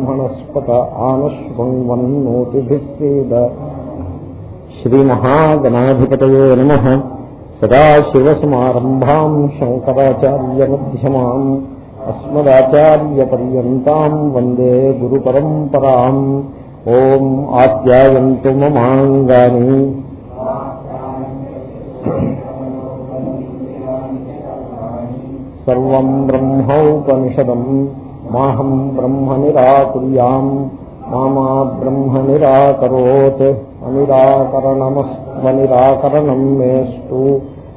బ్రహ్మణస్పత ఆనశ్వన్వన్నోతిభిస్సేద శ్రీమహాగణాధిపతయే నమ సదాశివసమారంభాం శంకరాచార్యమ్యమాం అస్మదాచార్యపర్యంతం వందే గురు పరంపరా ఓం ఆప్యాయంతు మమాంగాని సర్వం బ్రహ్మౌపనిషదం మాహం బ్రహ్మ నిరాకుర్యాం మామా బ్రహ్మ నిరాకరోత్ అనిరాకరణమస్వ నిరాకరణం మేస్తు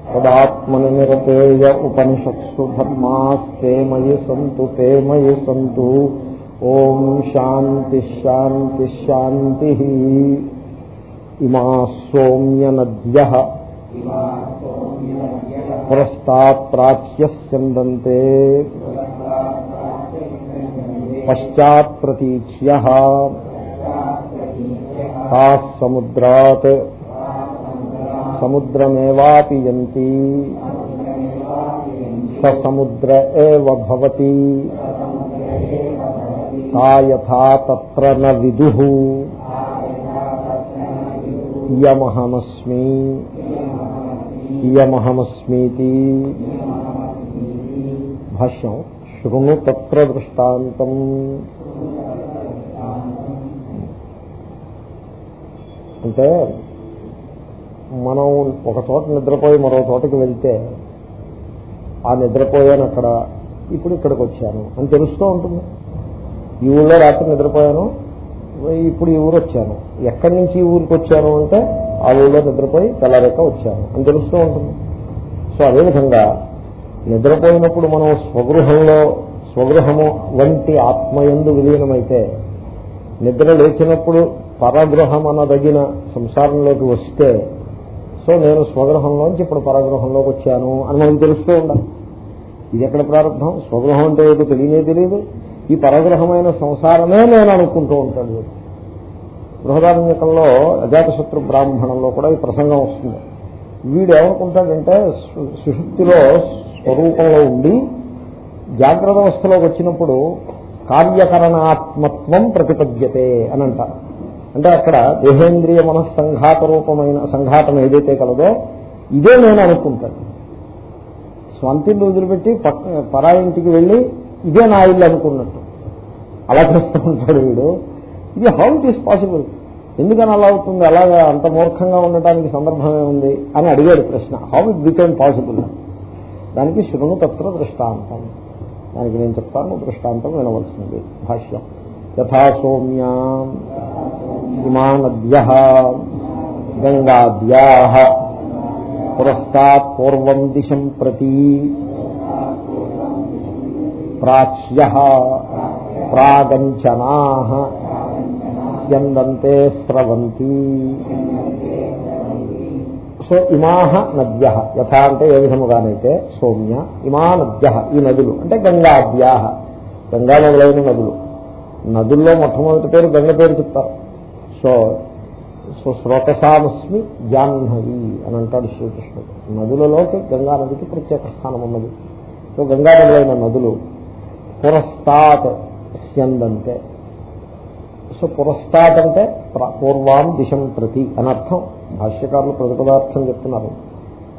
తదాత్మని నిరతేయ ఉపనిషత్సు ధర్మాస్తే మయి సంతు తే మయి సంతు ఓం శాంతి శాంతి శాంతి. ఇమా సోమ్య నద్య పురస్తాత్ ప్రాచ్యస్యందంతే పశ్చాత్ ప్రతీచ్య సముద్రాత్. సముద్రమేవాపియంతి. స సముద్ర ఏవతి భవతి. తత్ర న విదు ఇయమహమస్మి ఇయమహమస్మీతి భాష్యం శృణు తత్ర దృష్టాంతం. అంటే మనం ఒక చోట నిద్రపోయి మరో చోటకి వెళ్తే ఆ నిద్రపోయాను అక్కడ ఇప్పుడు ఇక్కడికి వచ్చాను అని తెలుస్తూ ఉంటుంది. ఈ ఊళ్ళో రాత్రి నిద్రపోయాను ఇప్పుడు ఈ ఊరు వచ్చాను. ఎక్కడి నుంచి ఈ ఊరికి వచ్చాను అంటే ఆ ఊళ్ళో నిద్రపోయి తెల్లారేక వచ్చాను అని తెలుస్తూ ఉంటుంది. సో అదేవిధంగా నిద్రపోయినప్పుడు మనం స్వగృహంలో స్వగృహము వంటి ఆత్మయందు విలీనమైతే నిద్ర లేచినప్పుడు పరగృహం అనదగిన సంసారంలోకి వస్తే సో నేను స్వగృహంలోంచి ఇప్పుడు పరగృహంలోకి వచ్చాను అని మనం తెలుస్తూ ఉండాలి. ఇది ఎక్కడ ప్రారంభం? స్వగృహం అంటే ఏదో తెలియనే తెలియదు. ఈ పరగ్రహమైన సంసారమే నేను అనుకుంటూ ఉంటాను. బృహదారణ్యకంలో అజాతశత్రు బ్రాహ్మణంలో కూడా ఈ ప్రసంగం వస్తుంది. వీడు ఏమనుకుంటాడంటే సుశుక్తిలో స్వరూపంలో ఉండి జాగ్రత్త అవస్థలోకి వచ్చినప్పుడు కార్యకరణాత్మత్వం ప్రతిపద్యతే అని అంటారు. అంటే అక్కడ దేహేంద్రియ మనస్సంఘాత రూపమైన సంఘాతం ఏదైతే కలదో ఇదే నేను అనుకుంటాను. స్వంతిని వదిలిపెట్టి పరాయింటికి వెళ్ళి ఇదే నా ఇల్లు అనుకున్నట్టు. అలా చేస్తూ ఉంటాడు వీడు. ఇది హౌ ఇట్ ఈస్ పాసిబుల్ ఎందుకని అలా అవుతుంది? అలాగా అంత మూర్ఖంగా ఉండటానికి సందర్భమే ఉంది అని అడిగాడు ప్రశ్న. హౌ ఇట్ బికెమ్ పాసిబుల్ దానికి శృణు తత్వ దృష్టాంతం. దానికి నేను చెప్తాను దృష్టాంతం వినవలసింది భాష్యం. యథా సౌమ్య ఇమా గంగాద్యా పురస్తాత్ పూర్వం దిశం ప్రతి ప్రాచ్య ప్రాగంచనా స్యందంతే స్రవంతి. సో ఇమాహ నద్య. యథా అంటే ఏ విధముగానైతే సౌమ్య ఇమా నద్య ఈ నదులు. అంటే గంగాద్యాహ గంగా మొదలైన నదులు. నదుల్లో మొట్టమొదటి పేరు గంగ పేరు చెప్తారు. సో సో శ్రోతసామస్మి జాహ్నవి అని అంటాడు శ్రీకృష్ణుడు. నదులలోకి గంగా నదికి ప్రత్యేక స్థానం ఉన్నది. సో గంగా మొదలైన నదులు పురస్తాత్ స్యందంతే. సో పురస్తాత్ అంటే పూర్వాం దిశం ప్రతి అనర్థం భాష్యకారులు ప్రతిపదార్థం చెప్తున్నారు.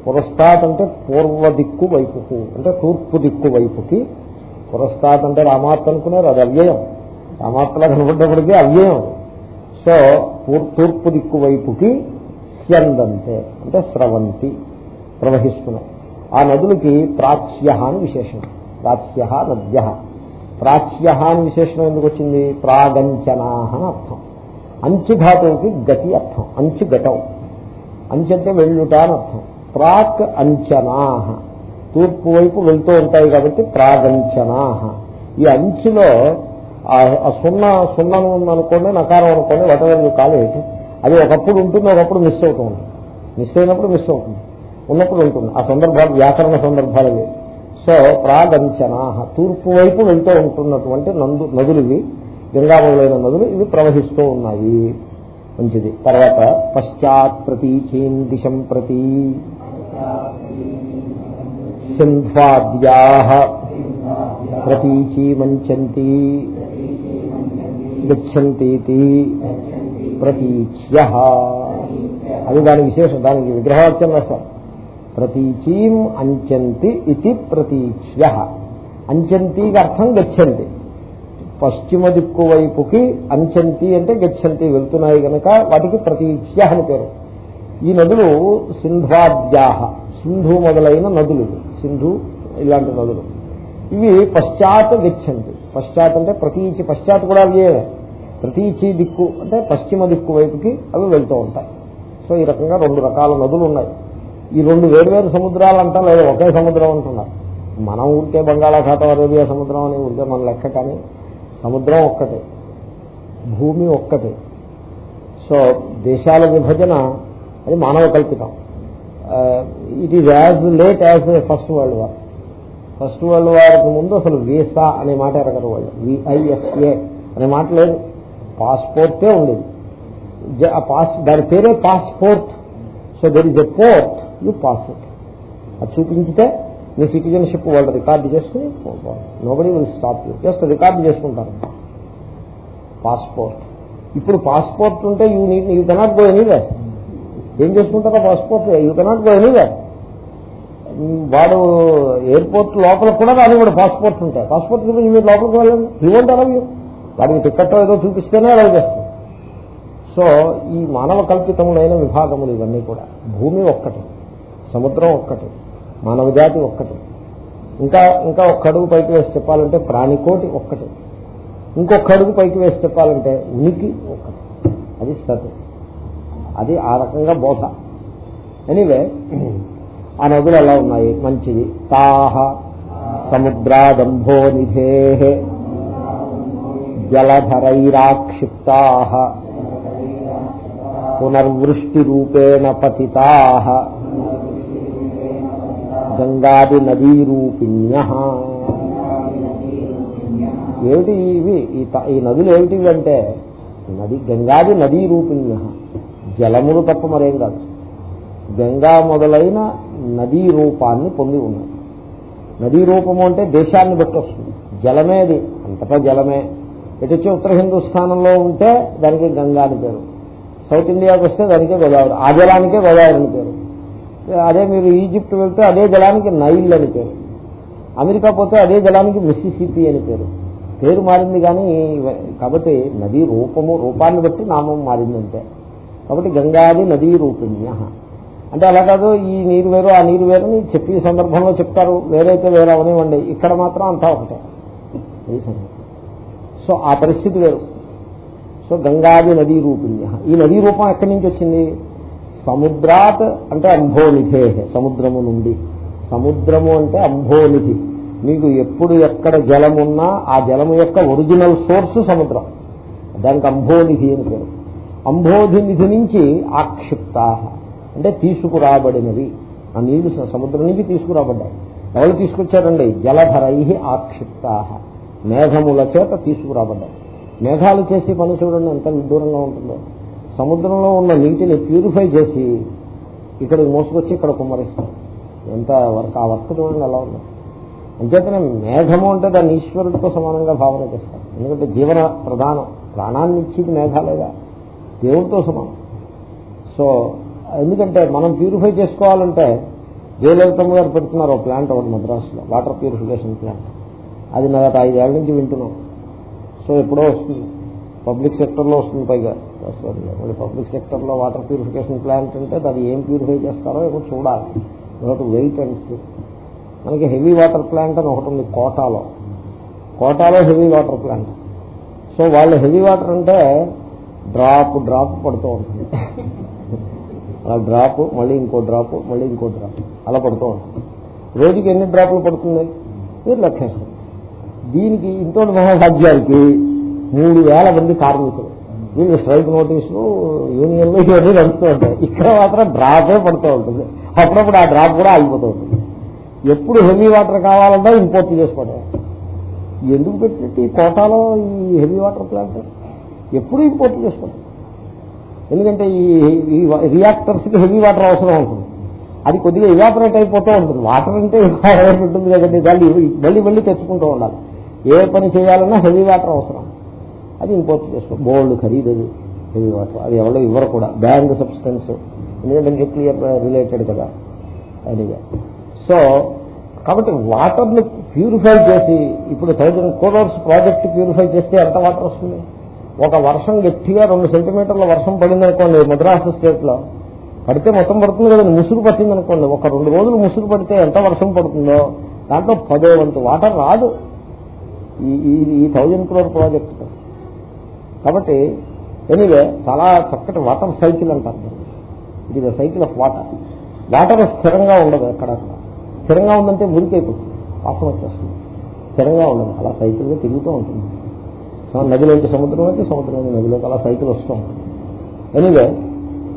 పురస్తాత్ అంటే పూర్వ దిక్కు వైపుకు అంటే తూర్పు దిక్కు వైపుకి. పురస్తాత్ అంటే రామార్త అనుకున్నారు అది అవ్యయం. రామార్తలా కనబడ్డప్పటికీ అవ్యయం. సో తూర్పు దిక్కు వైపుకి స్యందంతే అంటే స్రవంతి ప్రవహిస్తున్నాయి ఆ నదులకి ప్రాచ్య అని విశేషణం. ప్రాచ్య నద్య ప్రాచ్య అని విశేషణం ఎందుకు వచ్చింది? ప్రాగంచనా అని అర్థం. అంచు ధాతువుకి గతి అర్థం. అంచు ఘటం అంచంటే వెళ్ళుట అని అర్థం. ప్రాక్ అంచనా తూర్పు వైపు వెళ్తూ ఉంటాయి కాబట్టి ప్రాగంచనా ఈ అంచులో ఆ సున్నా సున్నను ఉందనుకోండి నకారం అనుకోండి వటవర్ కాలేదు అది ఒకప్పుడు ఉంటుంది ఒకప్పుడు మిస్ అవుతూ ఉంటుంది. మిస్ అయినప్పుడు మిస్ అవుతుంది. ఉన్నప్పుడు ఉంటుంది. ఆ సందర్భాలు వ్యాకరణ సందర్భాలు అవి. సో ప్రాగంచనా తూర్పు వైపు వెళ్తూ ఉంటున్నటువంటి నందు నదులు ఇవి. గంగామలైన నదులు ఇవి ప్రవహిస్తూ ఉన్నాయి. మంచిది. తర్వాత పశ్చాత్ ప్రతీచీన్ దిశం ప్రతి సింధ్వాద్యా ప్రతీచీ మంచంతి గచ్చంతీతి ప్రతీచ్య. అది దాని విశేషం దానికి విగ్రహవాక్యం రాశారు. ప్రతీచీం అంచంతి ఇది ప్రతీచ్య. అంచంతికి అర్థం గచ్చంతి. పశ్చిమ దిక్కు వైపుకి అంచంతి అంటే గచ్చంతి వెళ్తున్నాయి కనుక వాటికి ప్రతీచ్య అని పేరు. ఈ నదులు సింధ్వాద్యాహ. సింధు మొదలైన నదులు సింధు ఇలాంటి నదులు. ఇవి పశ్చాత్ గచ్చంతి. పశ్చాత్ అంటే ప్రతీచి. పశ్చాత్ కూడా అదే ప్రతీచి దిక్కు అంటే పశ్చిమ దిక్కు వైపుకి అవి వెళ్తూ ఉంటాయి. సో ఈ రకంగా రెండు రకాల నదులు ఉన్నాయి. ఈ రెండు వేరువేరు సముద్రాలు అంటా లేదా. ఒకే సముద్రం అంటున్నారు. మనం ఊరికే బంగాళాఖాతం అరేబియా సముద్రం అని ఉంటే మన లెక్క కానీ సముద్రం ఒక్కటే భూమి ఒక్కటే. సో దేశాల విభజన అది మానవ కల్పితం. It is as late as first world war first world వార్కి ముందు అసలు వీసా అనే మాట ఎరగరు వాళ్ళు. విఐఎఫ్ఏ అనే మాట లేదు. పాస్పోర్టే ఉండేది. జ- ఆ పాస్ దాని పేరే passport so there is a port you pass it అది చూపించితే మీ సిటిజన్షిప్ వాళ్ళు రికార్డు చేసుకుని nobody will stop you. Just record చేసుకుంటారు. పాస్పోర్ట్. ఇప్పుడు పాస్పోర్ట్ ఉంటే యూ నీ యూ కెనాట్ గో ఎనీవే ఏం చేసుకుంటారా passport? You cannot go anyway వాడు ఎయిర్పోర్ట్ లోపల కూడా రానివాడు పాస్పోర్ట్ ఉంటాయి పాస్పోర్ట్ చూపించి మీరు లోపలికి వెళ్ళండి. ఇవ్వంటారా మీరు వాడికి టికెట్ ఏదో చూపిస్తేనే అలా చేస్తారు సో ఈ మానవ కల్పితములైన విభాగములు ఇవన్నీ కూడా. భూమి ఒక్కటి సముద్రం ఒక్కటి మానవ జాతి ఒక్కటి. ఇంకా ఇంకా ఒక్క అడుగు పైకి వేసి చెప్పాలంటే ప్రాణికోటి ఒక్కటి. ఇంకొక అడుగు పైకి వేసి చెప్పాలంటే ఉనికి ఒక్కటి. అది సత్. అది ఆ రకంగా బోధ. ఎనీవే ఆ నదులు ఎలా ఉన్నాయి? మంచిది తాహ సముద్రాదంభో నిధే. జలధరైరాక్షిప్తా. పునర్వృష్టి రూపేణ పతితా. గంగాది నదీ రూపిణ్య ఏమిటి ఇవి? ఈ నదులు ఏమిటివి అంటే నది గంగాది నదీ రూపిణ్య జలములు తప్ప మరేం కాదు. గంగా మొదలైన నదీ రూపాన్ని పొంది ఉన్నాయి నదీ రూపము అంటే దేశాన్ని బట్టి వస్తుంది. జలమే అది. అంతటా జలమే. ఎటు వచ్చి ఉత్తర హిందుస్థానంలో ఉంటే దానికి గంగా అని పేరు. సౌత్ ఇండియాకి వస్తే దానికే గోదావరి. ఆ జలానికే గోదావరి అని పేరు. అదే మీరు ఈజిప్ట్ వెళ్తే అదే జలానికి నైల్ అని పేరు. అమెరికా పోతే అదే జలానికి మిస్సిసిపి అని పేరు. పేరు మారింది కానీ కాబట్టి నదీ రూపము రూపాన్ని బట్టి నామం మారింది కాబట్టి గంగాది నదీ రూపిణ్య. అంటే అలా కాదు ఈ నీరు వేరు ఆ నీరు వేరు అని సందర్భంలో చెప్తారు. వేరైతే వేరే అవనివ్వండి. ఇక్కడ మాత్రం అంతా ఒకటే. సో ఆ పరిస్థితి వేరు. సో గంగాది నదీ రూపిణ్య. ఈ నదీ రూపం ఎక్కడి నుంచి వచ్చింది? సముద్రాత్ అంటే అంభోనిధే సముద్రము నుండి. సముద్రము అంటే అంభోనిధి. మీకు ఎప్పుడు ఎక్కడ జలమున్నా ఆ జలము యొక్క ఒరిజినల్ సోర్స్ సముద్రం. దానికి అంభోనిధి అని పేరు. అంభోధినిధి నుంచి ఆక్షిప్తా అంటే తీసుకురాబడినవి ఆ నీళ్ళు స- సముద్రం నుంచి తీసుకురాబడ్డాయి. ఎవరు తీసుకొచ్చారండి? జలధరై ఆక్షిప్తా మేఘముల చేత తీసుకురాబడ్డాయి. మేఘాలు చేసి పని చూడండి ఎంత విదూరంగా ఉంటుందో. సముద్రంలో ఉన్న నీటిని ప్యూరిఫై చేసి ఇక్కడికి మోసుకొచ్చి ఇక్కడ కుమ్మరిస్తాం ఎంత వర్క్ ఆ వర్క్ చూడండి ఎలా ఉంది. అంచేతనే మేఘము అంటే దాన్ని ఈశ్వరుడితో సమానంగా భావన చేస్తారు. ఎందుకంటే జీవన ప్రధానం ప్రాణాన్ని ఇచ్చేది మేఘాలేగా దేవుడితో సమానం. సో ఎందుకంటే మనం ప్యూరిఫై చేసుకోవాలంటే జయలలితమ్మ గారు పెడుతున్నారు ఓ ప్లాంట్ ఒకటి మద్రాసులో వాటర్ ప్యూరిఫికేషన్ ప్లాంట్. అది నా ఐదేళ్ళ నుంచి వింటున్నాం. సో ఎప్పుడో వస్తుంది. పబ్లిక్ సెక్టర్లో వస్తుంది పైగా. మరి పబ్లిక్ సెక్టర్లో వాటర్ ప్యూరిఫికేషన్ ప్లాంట్ అంటే దాన్ని ఏం ప్యూరిఫై చేస్తారో ఏమో చూడాలి. ఒకటి వెయిట్ అండ్ సీ. మనకి హెవీ వాటర్ ప్లాంట్ అని ఒకటి ఉంది కోటాలో. కోటాలో హెవీ వాటర్ ప్లాంట్. సో వాళ్ళు హెవీ వాటర్ అంటే డ్రాప్ డ్రాప్ పడుతూ ఉంటుంది. అలా డ్రాప్ మళ్ళీ ఇంకో డ్రాప్ మళ్ళీ ఇంకో డ్రాప్. అలా పడుతూ ఉంటుంది. రోజుకి ఎన్ని డ్రాపులు పడుతుంది? మీరు లెక్కేస్తారు దీనికి ఇంతటి మహాభాగ్యానికి మూడు వేల మంది కార్మికులు. వీళ్ళు స్ట్రైక్ నోటీసులు యూనియన్లు ఇవన్నీ నడుస్తూ ఉంటాయి. ఇక్కడ మాత్రం డ్రాపే పడుతూ ఉంటుంది. అప్పుడప్పుడు ఆ డ్రాప్ కూడా ఆగిపోతూ ఉంటుంది. ఎప్పుడు హెవీ వాటర్ కావాలన్నా ఇంపోర్ట్ చేసుకోవడం. ఎందుకు పెట్టినట్టు ఈ కోటాలో ఈ హెవీ వాటర్ ప్లాంట్? ఎప్పుడు ఇంపోర్ట్ చేసుకోవడం? ఎందుకంటే ఈ ఈ రియాక్టర్స్కి హెవీ వాటర్ అవసరం ఉంటుంది అది కొద్దిగా ఇవాపరేట్ అయిపోతూ ఉంటుంది. వాటర్ అంటే ఉంటుంది కదండి. దాన్ని మళ్ళీ మళ్ళీ తెచ్చుకుంటూ ఉండాలి. ఏ పని చేయాలన్నా హెవీ వాటర్ అవసరం. అది ఇంపోర్ట్ చేసుకో గోల్డ్ ఖరీదు అది హెవీ వాటర్ అది ఎవరో ఇవ్వరు కూడా. Bank substance. ఎందుకంటే న్యూక్లియర్ రిలేటెడ్ కదా. అదిగా. సో కాబట్టి వాటర్ని ప్యూరిఫై చేసి ఇప్పుడు థౌజండ్ కోడర్స్ ప్రాజెక్ట్ ప్యూరిఫై చేస్తే ఎంత వాటర్ వస్తుంది? ఒక వర్షం గట్టిగా రెండు సెంటీమీటర్ల వర్షం పడిందనుకోండి మద్రాసు స్టేట్లో పడితే మొత్తం పడుతుంది కదండి ముసుగు పట్టింది అనుకోండి ఒక రెండు రోజులు ముసుగు పడితే ఎంత వర్షం పడుతుందో దాంట్లో పదో వంతు వాటర్ రాదు. ఈ ఈ- ఈ థౌజండ్ క్రోర్ ప్రాజెక్ట్. కాబట్టి ఎనీవే చాలా చక్కటి వాటర్ సైకిల్ అంటారు ఇది the cycle of water water స్థిరంగా ఉండదు ఎక్కడ స్థిరంగా ఉందంటే మురికైపోతుంది వాసన వచ్చేస్తుంది. స్థిరంగా ఉండదు. అలా సైకిల్గా తిరుగుతూ ఉంటుంది. సో నదిలోంచి సముద్రం అయితే సముద్రం నుంచి నదిలోకి అలా సైకిల్ వస్తూ ఉంటుంది. ఎనీవే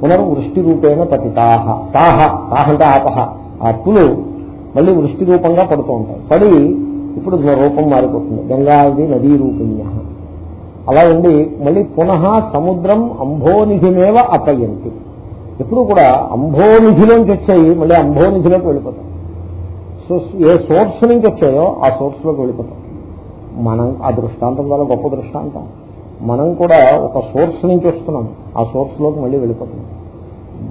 పునర్వృష్టి రూపేణ పతితాహ తాహ. తాహ అంటే ఆపహ. ఆ అప్పులు మళ్ళీ వృష్టి రూపంగా పడుతూ ఉంటాయి. పడి ఇప్పుడు రూపం మారిపోతుంది. గంగాది నదీ రూపిణ్య. అలా ఉండి మళ్ళీ పునః సముద్రం అంభోనిధిమేవ అపయంతి. ఎప్పుడు కూడా అంభోనిధిలోంచి వచ్చాయి మళ్ళీ అంభోనిధిలోకి వెళ్ళిపోతాం. సో ఏ సోర్స్ నుంచి వచ్చాయో ఆ సోర్స్లోకి వెళ్ళిపోతాం. మనం ఆ దృష్టాంతం ద్వారా గొప్ప దృష్టాంతం. మనం కూడా ఒక సోర్స్ నుంచి వస్తున్నాం ఆ సోర్స్లోకి మళ్ళీ వెళ్ళిపోతున్నాం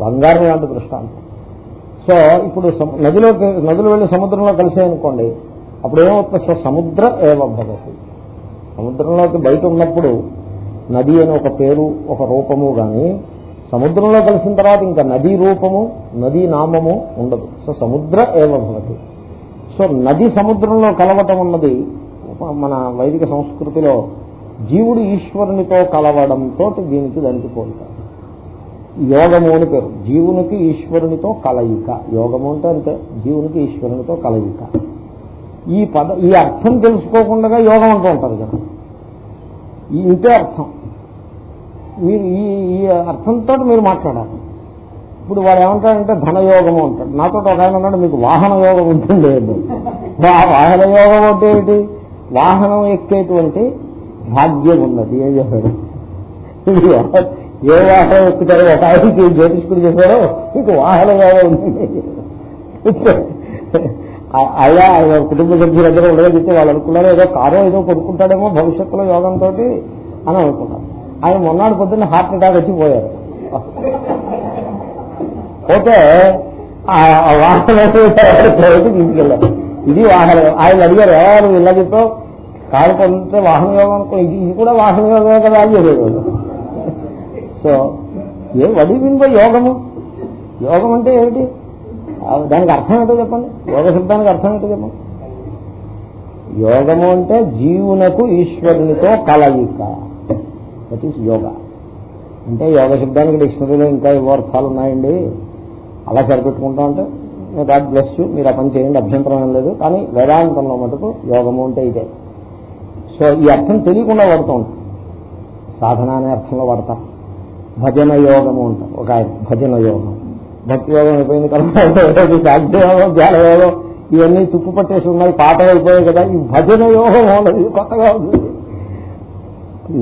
బంగారం లాంటి దృష్టాంతం. సో ఇప్పుడు నదిలోకి నదులు వెళ్ళి సముద్రంలో కలిసాయనుకోండి అప్పుడు ఏమవుతుంది సో సముద్ర ఏవ భగవతి సముద్రంలోకి బయట ఉన్నప్పుడు నది అని ఒక పేరు ఒక రూపము కానీ సముద్రంలో కలిసిన తర్వాత ఇంకా నదీ రూపము నదీ నామము ఉండదు. సో సముద్ర ఏవ సో నది సముద్రంలో కలవటం ఉన్నది మన వైదిక సంస్కృతిలో జీవుడు ఈశ్వరునితో కలవడంతో దీనికి దానికి పోలుతారు యోగము అని పేరు. జీవునికి ఈశ్వరునితో కలయిక. యోగము అంటే అంతే. జీవునికి ఈశ్వరునితో కలయిక. ఈ పద ఈ అర్థం తెలుసుకోకుండా యోగం అంటూ ఉంటారు కదా. ఈ ఇంతే అర్థం. మీరు ఈ ఈ అర్థంతో మీరు మాట్లాడాలి. ఇప్పుడు వాడు ఏమంటాడంటే ధనయోగము అంటాడు. నాతో ఒక ఆయన అన్నాడు మీకు వాహన యోగం ఉంటుంది ఆ వాహన యోగం అంటే ఏంటి? వాహనం ఎక్కేటువంటి భాగ్యం ఉన్నది. ఏం చెప్పాడు ఏ వాహనం ఎక్కుతారో ఒక ఆయనకి జ్యోతిష్కుడు చెప్పారో మీకు వాహన యోగం ఉంటుంది ఆ- అలా ఆయన కుటుంబ సభ్యులందరూ ఉండగా చెప్తే వాళ్ళు అనుకున్నారు ఏదో కారో ఏదో కొనుక్కుంటాడేమో భవిష్యత్తులో యోగంతో అని అనుకున్నారు. ఆయన మొన్నాడు పొద్దున్న హార్ట్ అటాక్ వచ్చి పోయారు. పోతే ఆ తీసుకెళ్ళారు. ఇది వాహనం. ఆయన అడిగారు ఎవరు ఇలా చెప్పావు? కారు కొంటే వాహన యోగం అనుకో ఇది ఇది కూడా వాహన యోగమే కదా అని చెప్పేవాడు సో ఏ వడి యోగము? యోగం అంటే ఏమిటి? దానికి అర్థం ఏంటో చెప్పండి? యోగ శబ్దానికి అర్థం ఏంటో చెప్పండి? యోగము అంటే జీవునకు ఈశ్వరునితో కలయిక. That is yoga. అంటే యోగ శబ్దానికి డిక్షనరీలో ఇంకా ఏవో అర్థాలు ఉన్నాయండి. అలా సరిపెట్టుకుంటా అంటే గాడ్ బ్లెస్ యూ మీరు ఆ పని చేయండి అభ్యంతరం లేదు. కానీ వేదాంతంలో మటుకు యోగము అంటే ఇదే. సో ఈ అర్థం తెలియకుండా వాడుతూ ఉంటాం. సాధన అనే అర్థంలో వాడతాం. భజన యోగము అంటారు. ఒక భజన యోగం. భక్తి యోగం అయిపోయింది కర్మయోగం సాధ్యయోగం ధ్యాన ఇవన్నీ తుప్పు పట్టేసి ఉన్నాయి పాట అయిపోయాయి కదా ఈ భజన యోగం ఉన్నది కొత్తగా ఉంది?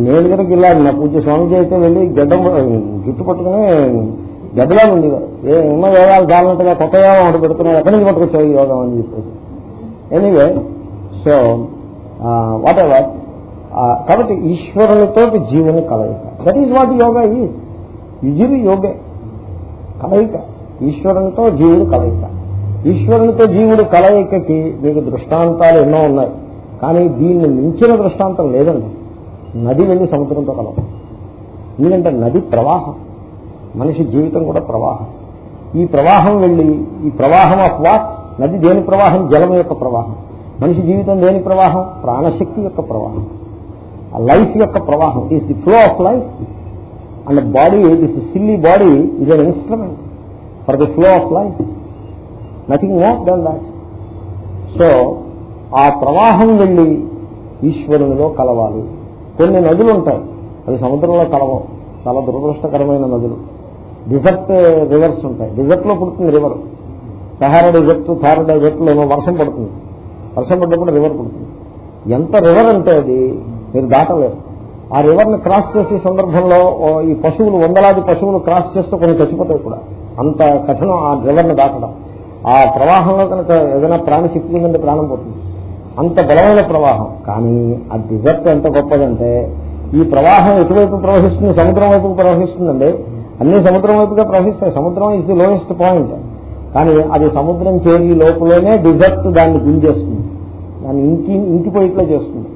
నేను కనుక ఇలా నా పూజ స్వామిజీ అయితే వెళ్ళి గడ్డ జుట్టు పట్టుకుని గడ్డలా ఉంది ఏ ఉన్న యోగాలు చాలినట్టుగా కొత్త యోగం ఒకటి పెడుతున్నాయి ఎక్కడి నుంచి పట్టుకొచ్చాయి యోగం అని చెప్పేసి. ఎనీవే సో వాట్ ఎవర్ కాబట్టి ఈశ్వరునితో జీవుని కలయిక. That is what yoga is యుజులు యోగే. కలయిక. ఈశ్వరునితో జీవుడు కలయిక. ఈశ్వరునితో జీవుడు కలయికకి మీకు దృష్టాంతాలు ఎన్నో ఉన్నాయి. కానీ దీన్ని మించిన దృష్టాంతం లేదండి. నది వెళ్ళి సముద్రంతో కలవడం. ఎందుకంటే నది ప్రవాహం. మనిషి జీవితం కూడా ప్రవాహం. ఈ ప్రవాహం వెళ్ళి ఈ ప్రవాహం ఆఫ్ వాట్? నది దేని ప్రవాహం? జలం యొక్క ప్రవాహం. మనిషి జీవితం దేని ప్రవాహం? ప్రాణశక్తి యొక్క ప్రవాహం. లైఫ్ యొక్క ప్రవాహం. It is the flow of life and body this silly body is an instrument for the flow of life nothing more than that so ఆ ప్రవాహం వెళ్ళి ఈశ్వరునిలో కలవాలి. కొన్ని నదులు ఉంటాయి. అవి సముద్రంలో కలవం. చాలా దురదృష్టకరమైన నదులు. డిజర్ట్ eh, రివర్స్ ఉంటాయి. డిజర్ట్లో పుడుతుంది రివర్ సహారా డిజర్ట్ థారా డిజర్ట్లో ఏమో వర్షం పడుతుంది. వర్షం పడ్డప్పుడు రివర్ పుడుతుంది. ఎంత రివర్ అంటే అది మీరు దాటలేరు. ఆ రివర్ని క్రాస్ చేసే సందర్భంలో ఈ పశువులు వందలాది పశువులు క్రాస్ చేస్తూ కొన్ని చచ్చిపోతాయి కూడా. అంత కఠినం ఆ రివర్ని దాటడం. ఆ ప్రవాహంలో కనుక ఏదైనా ప్రాణి చిక్కిందంటే ప్రాణం పోతుంది. అంత బలమైన ప్రవాహం. కానీ ఆ డిజర్ట్ ఎంత గొప్పదంటే ఈ ప్రవాహం ఎటువైపు ప్రవహిస్తుంది? సముద్రం వైపు ప్రవహిస్తుందండి. అన్ని సముద్రం వైపుగా ప్రవహిస్తాయి. సముద్రం ఇస్ ది లోయెస్ట్ పాయింట్ కానీ అది సముద్రం చేరి లోపలనే డిజర్ట్ దాన్ని గుంజేస్తుంది. దాన్ని ఇంకి ఇంకిపోయిట్లా చేస్తుంది.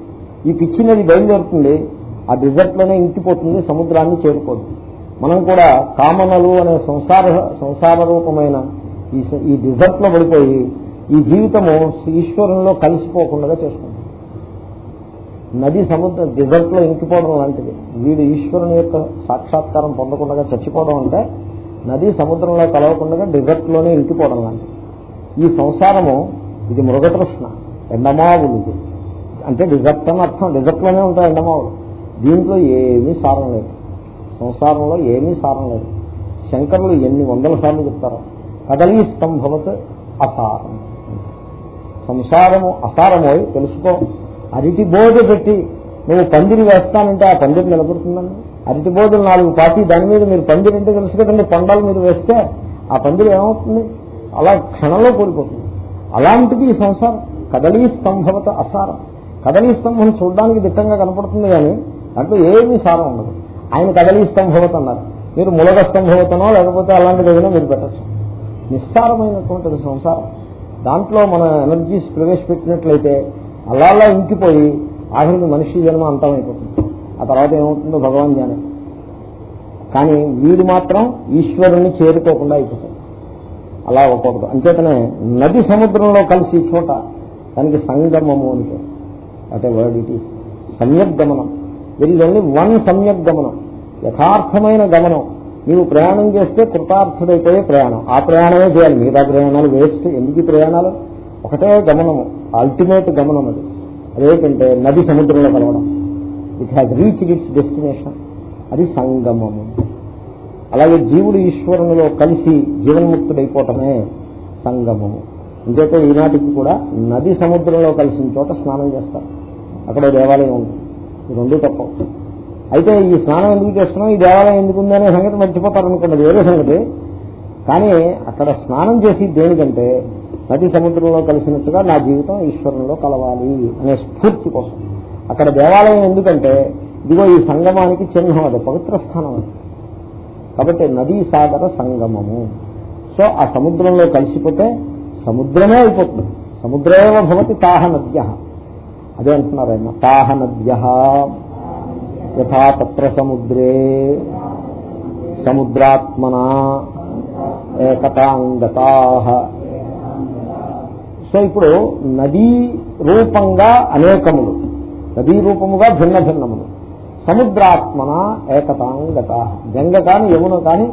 ఈ పిచ్చినది బయలుదేరుతుంది. ఆ డిజర్ట్లోనే ఇంటిపోతుంది ఇంకిపోతుంది సముద్రాన్ని చేరుకోదు. మనం కూడా కామనలు అనే సంసార సంసార రూపమైన ఈ ఈ డిజర్ట్లో పడిపోయి ఈ జీవితము ఈశ్వరంలో కలిసిపోకుండా చేసుకుంటాం. నది సముద్ర డిజర్ట్లో ఇంకిపోవడం లాంటిది. వీడు ఈశ్వరుని యొక్క సాక్షాత్కారం పొందకుండా చచ్చిపోవడం అంటే నది సముద్రంలో కలవకుండా డిజర్ట్లోనే ఇంకిపోవడం లాంటిది. ఈ సంసారము ఇది మృగతృష్ణ ఎండమావులు ఇది. అంటే డిజర్ట్ అని అర్థం డిజర్ట్లోనే ఉంటాయి ఎండమావులు. దీంట్లో ఏమీ సారం లేదు. సంసారంలో ఏమీ సారం లేదు. శంకరులు ఎన్ని వందల సార్లు చెప్తారు? కదలీ స్తంభవత్ అసారం. సంసారము అసారమో తెలుసుకో. అరటి బోధ పెట్టి నువ్వు పందిరి వేస్తానంటే ఆ పందిరి నిలబడుతుందండి. అరటి బోధలు నాలుగు పాతి దాని మీద మీరు పందిరి అంటే తెలుసు కదండి కొండల మీరు వేస్తే ఆ పందిరి ఏమవుతుంది? అలా క్షణంలో కోల్పోతుంది. అలాంటిది ఈ సంసారం. కదలీ స్తంభవత అసారం. కదలీ స్తంభం చూడడానికి దిట్టంగా కనపడుతుంది కానీ దాంట్లో ఏమీ సారం ఉండదు. ఆయన కదలి స్తంభవత అన్నారు మీరు ములగ స్తంభవతనో లేకపోతే అలాంటిది ఏదైనా మీరు పెట్టచ్చు. నిస్సారమైనటువంటిది సంసారం. దాంట్లో మన ఎనర్జీస్ ప్రవేశపెట్టినట్లయితే అలా అలా ఇంకిపోయి ఆఖరికి మనిషి జన్మ అంతమైపోతుంది. ఆ తర్వాత ఏమవుతుందో భగవాన్ జ్ఞానం కానీ వీడు మాత్రం ఈశ్వరుణ్ణి చేరుకోకుండా అయిపోతాడు. అలా అవ్వకూడదు అంచేతనే నది సముద్రంలో కలిసి చోట దానికి సంగమము అని అంటే వర్డ్ ఇట్ ఈస్ గమనం దర్ ఇస్ ఓన్లీ వన్ సమ్యక్ గమనం యథార్థమైన గమనం నీవు ప్రయాణం చేస్తే కృతార్థుడైపోయే ప్రయాణం ఆ ప్రయాణమే చేయాలి మిగతా ప్రయాణాలు వేస్ట్ ఎందుకు ప్రయాణాలు ఒకటే గమనము అల్టిమేట్ గమనం అది అదేంటంటే నది సముద్రంలో కలవడం it has reach its destination అది సంగమము అలాగే జీవుడు ఈశ్వరునిలో కలిసి జీవన్ముక్తుడైపోవటమే సంగమము ఇంకైతే ఈనాటికి కూడా నది సముద్రంలో కలిసిన చోట స్నానం చేస్తారు అక్కడ దేవాలయం ఉంది ఈ రెండు తప్ప. అయితే ఈ స్నానం ఎందుకు చేస్తున్నాం ఈ దేవాలయం ఎందుకు ఉంది అనే సంగతి మర్చిపోతారనుకున్నది వేరే సంగతి. కానీ అక్కడ స్నానం చేసి దేనికంటే నది సముద్రంలో కలిసినట్టుగా నా జీవితం ఈశ్వరంలో కలవాలి అనే స్ఫూర్తి కోసం. అక్కడ దేవాలయం ఎందుకంటే ఇదిగో ఈ సంగమానికి చిహ్నం అది పవిత్ర స్థానం అది. కాబట్టి నదీ సాగర సంగమము. సో ఆ సముద్రంలో కలిసిపోతే సముద్రమే అయిపోతుంది. సముద్రేవ భవతి తాహ నద్య. అదే అంటున్నారు ఆయన. తాహ నద్య యథా తత్ర సముద్రే సముద్రాత్మన ఏకతాంగతా. సో ఇప్పుడు నదీ రూపంగా అనేకములు. నదీ రూపముగా భిన్న భిన్నములు సముద్రాత్మన ఏకతాంగత. గంగ కాని యమున కాని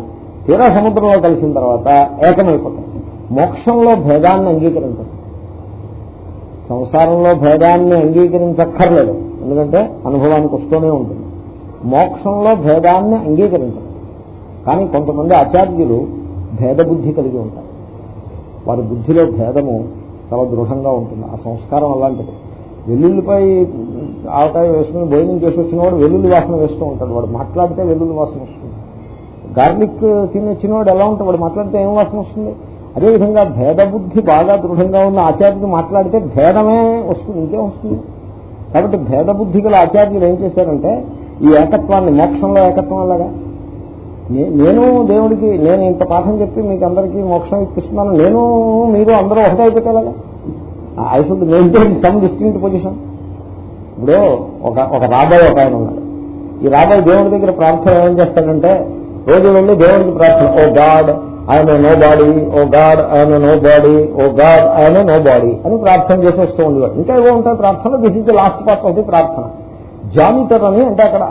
తీర సముద్రంలో కలిసిన తర్వాత ఏకమైపోతాయి. మోక్షంలో భేదాన్ని అంగీకరించదు. సంసారంలో భేదాన్ని అంగీకరించక్కర్లేదు. ఎందుకంటే అనుభవానికి వస్తూనే ఉంటుంది. మోక్షంలో భేదాన్ని అంగీకరించదు కానీ కొంతమంది ఆచార్యులు భేద బుద్ధి కలిగి ఉంటారు. వారి బుద్ధిలో భేదము చాలా దృఢంగా ఉంటుంది. ఆ సంస్కారం అలాంటిది. వెల్లుల్లిపై ఆవకాయ వేసుకుని భోజనం చేసి వచ్చిన వాడు వెల్లుల్లి వాసన వేస్తూ ఉంటాడు. వాడు మాట్లాడితే వెల్లుల్లి వాసన వస్తుంది. గార్లిక్ తిని వచ్చిన వాడు ఎలా ఉంటాడు? వాడు మాట్లాడితే ఏం వాసన వస్తుంది? అదేవిధంగా భేద బుద్ధి బాగా దృఢంగా ఉన్న ఆచార్యుడు మాట్లాడితే భేదమే వస్తుంది ఇంకేం వస్తుంది. కాబట్టి భేద బుద్ధి గల ఆచార్యులు ఏం చేశారంటే ఈ ఏకత్వాన్ని మోక్షంలో ఏకత్వం అలాగా? నే- నేను దేవుడికి నేను ఇంత పాఠం చెప్పి మీకు అందరికీ మోక్షం ఇప్పిస్తున్నాను నేను మీరు అందరూ ఒకటే అయిపోతేలాగా I should maintain some distinct position ఇప్పుడు ఒక ఒక రాబాయ్ ఒక ఆయన ఉన్నాడు. ఈ రాబాయ్ దేవుడి దగ్గర ప్రార్థన ఏం చేస్తాడంటే రోజు వెళ్ళి దేవుడికి ప్రార్థన O God I am nobody O God I am nobody O God I am nobody అని ప్రార్థన చేసి వస్తూ ఉండేవాడు ఇంకా ఏవో ఉంటాయి ప్రార్థన this is the last part of the ప్రార్థన. జానిటర్ అని అంటే అక్కడ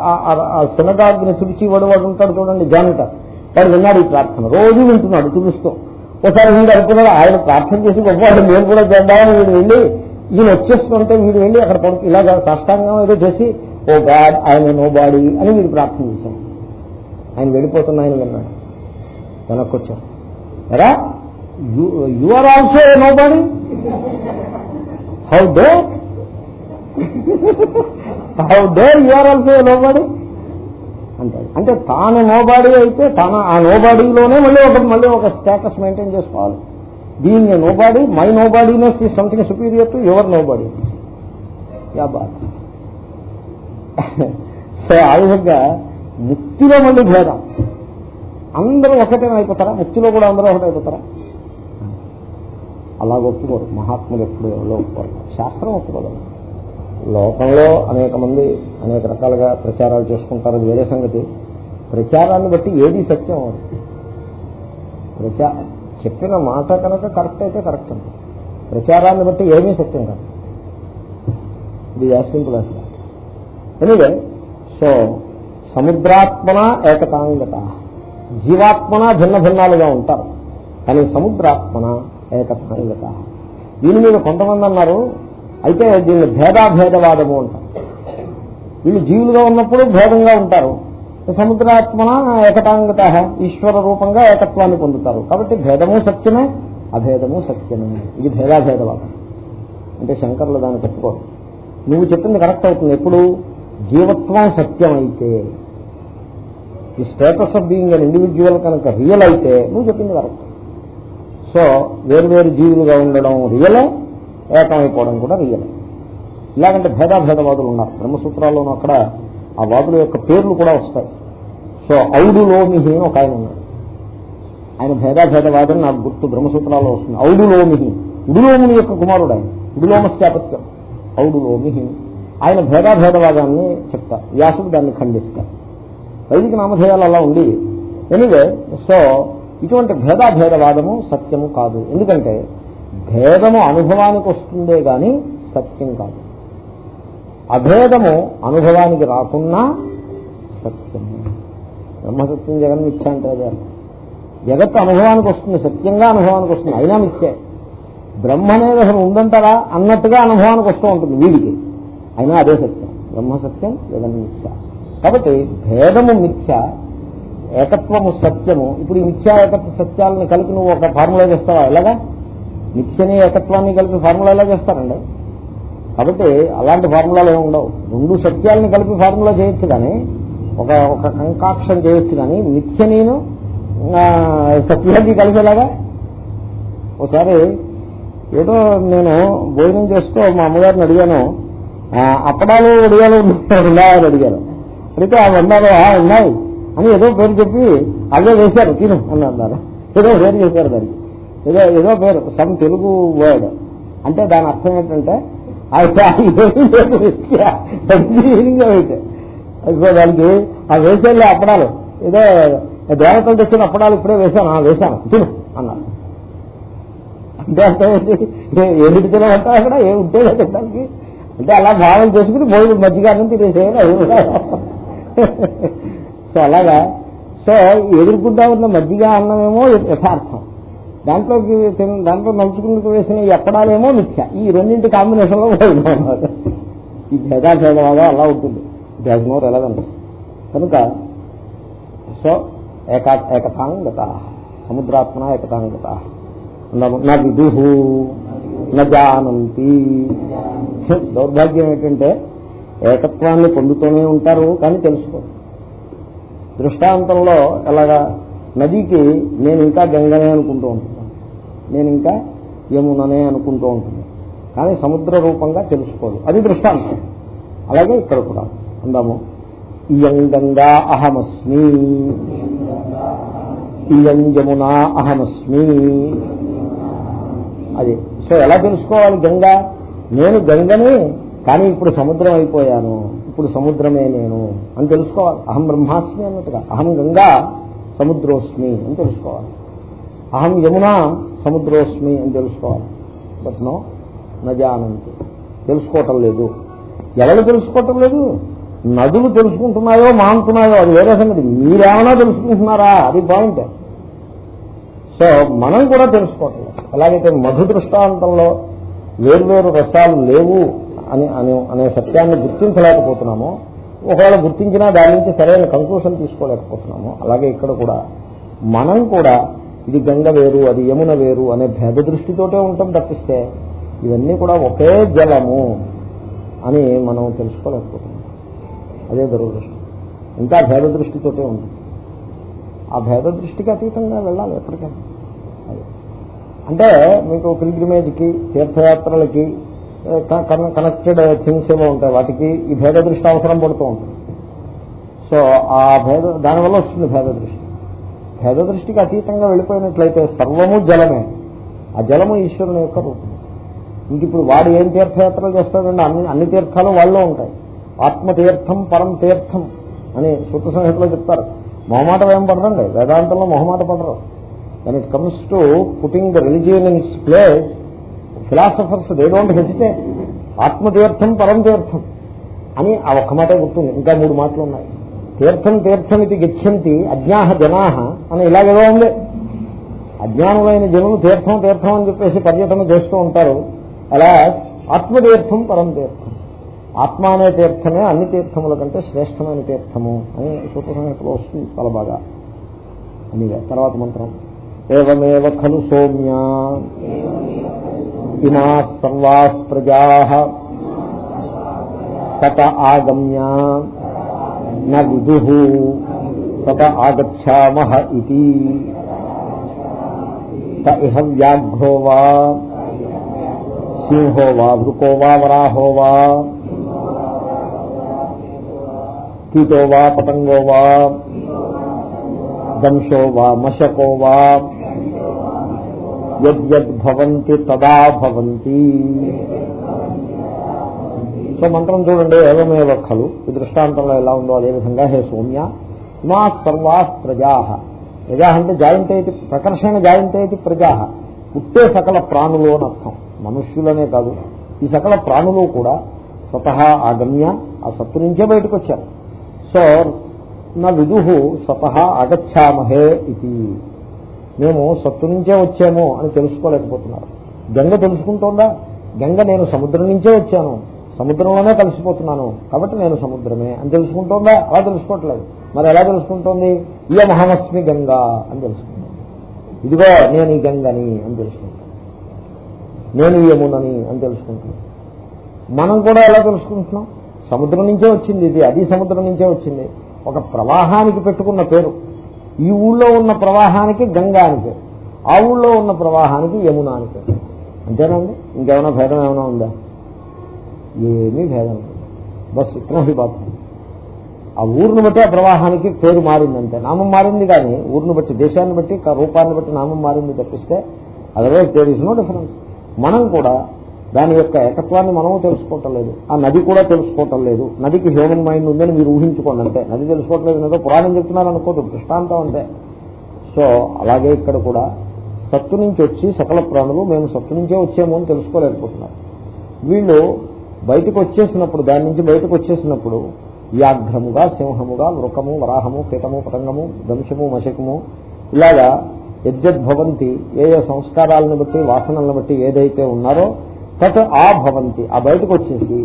ఆ సినగాగ్ని తుడిచి వాడు వాడు ఉంటాడు చూడండి జానిటర్. వాడు విన్నాడు ఈ ప్రార్థన. రోజు వింటున్నాడు చూపిస్తూ. ఒకసారి వీడు అనుకున్నాడు ఆయన ప్రార్థన చేసి గొప్పవాడు మేము కూడా చేద్దామని వీడు వెళ్ళి ఈయన వచ్చేస్తుంటే వీడు వెళ్ళి అక్కడ పడుకు ఇలాగ సాష్టాంగం ఏదో చేసి oh O God I am nobody అని వీడు ప్రార్థన చేశాడు. ఆయన వెళ్ళిపోతున్న ఆయన విన్నాడు. వెనక్కి వచ్చాడు ఎరా? You are also nobody how dare how dare you are also nobody అంటాడు. అంటే తాను నోబాడీ అయితే తన ఆ నోబాడీలోనే మళ్ళీ ఒక మళ్ళీ ఒక స్టేటస్ మెయింటైన్ చేసుకోవాలి. దీన్ని nobody my nobodiness is something superior to your nobody. Yeah బాడ్ సో ఆ విధంగా ముక్తిలో మళ్ళీ భేదం. అందరూ ఒకటే అయిపోతారా? ముక్తిలో కూడా అందరూ ఒకటే అయిపోతారా? అలా ఒప్పుకోరు. మహాత్ములు ఎప్పుడు ఎవరో ఒప్పుకోరు. శాస్త్రం ఒప్పుకోదండి లోకంలో అనేక మంది అనేక రకాలుగా ప్రచారాలు చేసుకుంటారు. వేరే సంగతి. ప్రచారాన్ని బట్టి ఏది సత్యం? అవదు ప్రచా చెప్పిన మాట కనుక కరెక్ట్ అయితే కరెక్ట్ అండి. ప్రచారాన్ని బట్టి ఏమీ సత్యం కాదు. ఇది సింపుల్ అసలు ఎనివే సో సముద్రాత్మన ఏకతాంగత? జీవాత్మన భిన్న భిన్నాలుగా ఉంటారు. కానీ సముద్రాత్మన ఏకత్వంగత దీని మీద కొంతమంది అన్నారు అయితే దీన్ని భేదాభేదవాదము అంటారు. వీళ్ళు జీవులుగా ఉన్నప్పుడు భేదంగా ఉంటారు. సముద్రాత్మన ఏకటాంగత ఈశ్వర రూపంగా ఏకత్వాన్ని పొందుతారు. కాబట్టి భేదము సత్యమే అభేదము సత్యమే. ఇది భేదాభేదవాదం. అంటే శంకర్లు దాన్ని పెట్టుకోరు నువ్వు చెప్పింది కరెక్ట్ అవుతుంది. ఎప్పుడు? జీవత్వం సత్యం అయితే ఈ status of being an individual కనుక రియల్ అయితే నువ్వు చెప్పింది కరెక్ట్ సో వేరువేరు జీవులుగా ఉండడం రియలే ఏకమైపోవడం కూడా రియలే ఇలాగంటే భేదాభేదవాదులు ఉన్నారు. బ్రహ్మసూత్రాల్లోనూ అక్కడ ఆ వాదుల యొక్క పేర్లు కూడా వస్తాయి. సో ఔడులోమిహి అని ఒక ఆయన ఉన్నాడు. ఆయన భేదాభేదవాదని నాకు గుర్తు బ్రహ్మసూత్రాల్లో వస్తుంది. ఔడులోమిహి. ఉడులోముని యొక్క కుమారుడు ఆయన. ఉడులోమశ్చాపత్యం ఔడులోమిహి. ఆయన భేదాభేదవాదాన్ని చెప్తారు. వ్యాసుడు దాన్ని ఖండిస్తారు. వైదిక నామధేయాలు అలా ఉండి. ఎనివే సో ఇటువంటి భేదాభేదవాదము సత్యము కాదు. ఎందుకంటే భేదము అనుభవానికి వస్తుందే గాని సత్యం కాదు. అభేదము అనుభవానికి రాకున్నా సత్యం బ్రహ్మసత్యం జగన్ మిథ్య అంటే అదే జగత్ అనుభవానికి వస్తుంది సత్యంగా అనుభవానికి వస్తుంది అయినా మిథ్యే. బ్రహ్మ అనేది అసలు ఉందంటారా అన్నట్టుగా అనుభవానికి వస్తూ ఉంటుంది వీడికి. అయినా అదే సత్యం. బ్రహ్మ సత్యం జగన్ మిథ్య. కాబట్టి భేదము మిథ్య ఏకత్వము సత్యము. ఇప్పుడు ఈ మిథ్యా ఏకత్వ సత్యాలను కలిపి నువ్వు ఒక ఫార్ములా చేస్తావా? ఎలాగా? మిథ్యని ఏకత్వాన్ని కలిపి ఫార్ములా ఎలా చేస్తారండి? కాబట్టి అలాంటి ఫార్ములాలు ఏమి ఉండవు. రెండు సత్యాలను కలిపి ఫార్ములా చేయొచ్చు కానీ ఒక ఒక కంకాక్షన్ చేయొచ్చు కానీ మిథ్యనీను సత్యాన్ని కలిపేలాగా? ఒకసారి ఏదో నేను భోజనం చేస్తూ మా అమ్మగారిని అడిగాను. అప్పడాలు ఉడియాలు ఉన్నాయని అడిగాను. అయితే ఆ వండాలు ఉన్నాయి. అని ఏదో పేరు చెప్పి అదే వేశారు తిను అని అన్నారు. ఏదో పేరు చేశారు దానికి. ఏదో ఏదో పేరు సమ్ తెలుగు వర్డ్. అంటే దాని అర్థం ఏంటంటే సో దానికి ఆ వేసేళ్ళే అప్పడాలు. ఏదో దేవతలు తెచ్చిన అప్పడాలు ఇప్పుడే వేశాను వేశాను తిను అన్నారు. అంటే అర్థం ఏంటి? ఏమిటి తినమంటా అక్కడ? ఏమి ఉంటే దానికి. అంటే అలా భావన చేసుకుని భోజనం మధ్యగా తినేసేయాలి సో అలాగా. సో ఎదుర్కొంటా ఉన్న మజ్జిగ అన్నమేమో యథార్థం. దాంట్లోకి దాంట్లో నంచుకుంటూ వేసిన ఎక్కడాలేమో మిథ్య. ఈ రెండింటి కాంబినేషన్లో ఈ భేదాభేదవాగా అలా ఉంటుంది. భేదమో ఎలాగండి కనుక సో ఏకా ఏకతాంగత సముద్రాత్మన ఏకతాంగత. నా విదుహు నజానంతి దౌర్భాగ్యం ఏంటంటే ఏకత్వాన్ని పొందుతూనే ఉంటారు కానీ తెలుసుకోరు. దృష్టాంతంలో ఎలాగా నదికి నేను ఇంకా గంగనే అనుకుంటూ ఉంటున్నాను. నేను ఇంకా యముననే అనుకుంటూ ఉంటుంది కానీ సముద్ర రూపంగా తెలుసుకోదు. అది దృష్టాంతం. అలాగే ఇక్కడ కూడా అందాము. ఇయం గంగా అహమస్మి. ఇయం యమునా అహమస్మి. అది. సో ఎలా తెలుసుకోవాలి గంగా? నేను గంగని కానీ ఇప్పుడు సముద్రం అయిపోయాను ఇప్పుడు సముద్రమే నేను అని తెలుసుకోవాలి. అహం బ్రహ్మాస్మి అన్నట్టుగా. అహం గంగా సముద్రోస్మి అని తెలుసుకోవాలి. అహం యమున సముద్రోస్మి అని తెలుసుకోవాలి. బట్ నో నజానంతి తెలుసుకోవటం లేదు. ఎవరు తెలుసుకోవటం లేదు? నదులు తెలుసుకుంటున్నాయో మానుతున్నాయో అది వేరే సంగతి. మీరేమైనా తెలుసుకుంటున్నారా? అది పాయింట్. సో మనం కూడా తెలుసుకోవటం ఎలాగైతే మధు దృష్టాంతంలో వేర్వేరు రసాలు లేవు. అని అనే సత్యాన్ని గుర్తించలేకపోతున్నామో ఒకవేళ గుర్తించినా దాని నుంచి సరైన కంక్లూషన్ తీసుకోలేకపోతున్నాము అలాగే ఇక్కడ కూడా మనం కూడా ఇది గంగ వేరు అది యమున వేరు అనే భేద దృష్టితోటే ఉంటాం తప్పిస్తే ఇవన్నీ కూడా ఒకే జలము అని మనం తెలుసుకోలేకపోతున్నాం. అదే దురదృష్టం. ఇంకా భేద దృష్టితోటే ఉంటుంది. ఆ భేద దృష్టికి అతీతంగా వెళ్ళాలి ఎప్పటికైనా. అంటే మీకు పిల్గ్రిమేజ్కి తీర్థయాత్రలకి కనెక్టెడ్ థింగ్స్ ఏమో ఉంటాయి. వాటికి ఈ భేద దృష్టి అవసరం పడుతూ ఉంటుంది. సో ఆ భేద దానివల్ల వస్తుంది భేద దృష్టి భేద దృష్టికి అతీతంగా వెళ్ళిపోయినట్లయితే సర్వము జలమే. ఆ జలము ఈశ్వరుని యొక్క రూపం. ఇంక ఇప్పుడు వాడు ఏం తీర్థయాత్రలు చేస్తాడంటే అన్ని అన్ని తీర్థాలు వాళ్ళలో ఉంటాయి. ఆత్మతీర్థం పరం తీర్థం అని సూత్ర సంహితలో చెప్తారు. మొహమాట ఏం పడరండి వేదాంతంలో మొహమాట పడరు. And it comes to putting the religion in place philosophers they don't hesitate ఆత్మతీర్థం పరం తీర్థం అని ఆ ఒక్క మాటే గుర్తుంది. ఇంకా మూడు మాటలు ఉన్నాయి. తీర్థం తీర్థం ఇది గచ్చంతి అజ్ఞాహ జనాహ అని ఇలాగేదో ఉంది. అజ్ఞానులైన జనులు తీర్థం తీర్థం అని చెప్పేసి పర్యటన చేస్తూ ఉంటారు. అలా ఆత్మతీర్థం పరం తీర్థం. ఆత్మ అనే తీర్థమే అన్ని తీర్థముల కంటే శ్రేష్టమైన తీర్థము అని సూత్ర సంహితలో వస్తుంది చాలా బాగా. అని తర్వాత మంత్రం. ఏమేవ ఖలు సౌమ్య? ఇమా సర్వా ప్రజా సత ఆగమ్య న విదు సత ఆగచ్చామహ ఇది త ఇహ వ్యాఘ్రో వా సింహో వా భృకో వా వరాహో వా కీటో వా పతంగో వా దంశో వా మశకో వా యద్యద్భవంతి తదా భవంతి. సో మంత్రం చూడండి ఏమేవ ఖలు? ఈ దృష్టాంతంలో ఎలా ఉందో అదేవిధంగా హే సౌమ్య మా సర్వా ప్రజా. ప్రజా అంటే జాయింతే ప్రకర్షణ జాయింతే ప్రజా. పుట్టే సకల ప్రాణులు అని అర్థం. మనుష్యులనే కాదు. ఈ సకల ప్రాణులు కూడా స్వతహా ఆగమ్య ఆ సత్తు నుంచే బయటకు వచ్చారు సో నా విదు స్వతహా ఆగచ్చామహే ఇది. మేము సత్తు నుంచే వచ్చాము అని తెలుసుకోలేకపోతున్నారు. గంగ తెలుసుకుంటోందా? గంగ నేను సముద్రం నుంచే వచ్చాను. సముద్రంలోనే కలిసిపోతున్నాను. కాబట్టి నేను సముద్రమే అని తెలుసుకుంటోందా? అలా తెలుసుకోవట్లేదు. మరి ఎలా తెలుసుకుంటోంది? ఇయ మహామస్మి గంగా అని తెలుసుకుంటుంది. ఇదిగో నేను ఈ గంగని అని తెలుసుకుంటాను. నేను యమునని అని తెలుసుకుంటున్నాను మనం కూడా ఎలా తెలుసుకుంటున్నాం? సముద్రం నుంచే వచ్చింది ఇది. అది సముద్రం నుంచే వచ్చింది. ఒక ప్రవాహానికి పెట్టుకున్న పేరు. ఈ ఊళ్ళో ఉన్న ప్రవాహానికి గంగా అని పేరు. ఆ ఊళ్ళో ఉన్న ప్రవాహానికి యమున అని పేరు. అంతేనండి? ఇంకేమైనా భేదం ఏమైనా ఉందా? ఏమీ భేదం బస్ ఇతనా హీ ఆ ఊరిని బట్టి ఆ ప్రవాహానికి పేరు మారింది అంతే. నామం మారింది కానీ ఊరిని బట్టి దేశాన్ని బట్టి రూపాన్ని బట్టి నామం మారింది తప్పిస్తే otherwise there is no difference. మనం కూడా దాని యొక్క ఏకత్వాన్ని మనము తెలుసుకోవటం లేదు. ఆ నది కూడా తెలుసుకోవటం లేదు. నదికి హ్యూమన్ మైండ్ ఉందని మీరు ఊహించుకోండి అంతే. నది తెలుసుకోవట్లేదు ఏదో పురాణం చెప్తున్నారు అనుకోదు దృష్టాంతం అంతే. సో అలాగే ఇక్కడ కూడా సత్తు నుంచి వచ్చి సకల ప్రాణులు మేము సత్తు నుంచే వచ్చాము అని తెలుసుకోలేకపోతున్నారు. వీళ్ళు బయటకు వచ్చేసినప్పుడు దాని నుంచి బయటకు వచ్చేసినప్పుడు వ్యాఘ్రముగా సింహముగా వృకము వరాహము కీటము పతంగము దంశము మశకము ఇలాగా యద్యద్భవంతి ఏ ఏ సంస్కారాలను బట్టి వాసనలను బట్టి ఏదైతే ఉన్నారో తట్ ఆ భవంతి ఆ బయటకు వచ్చేసి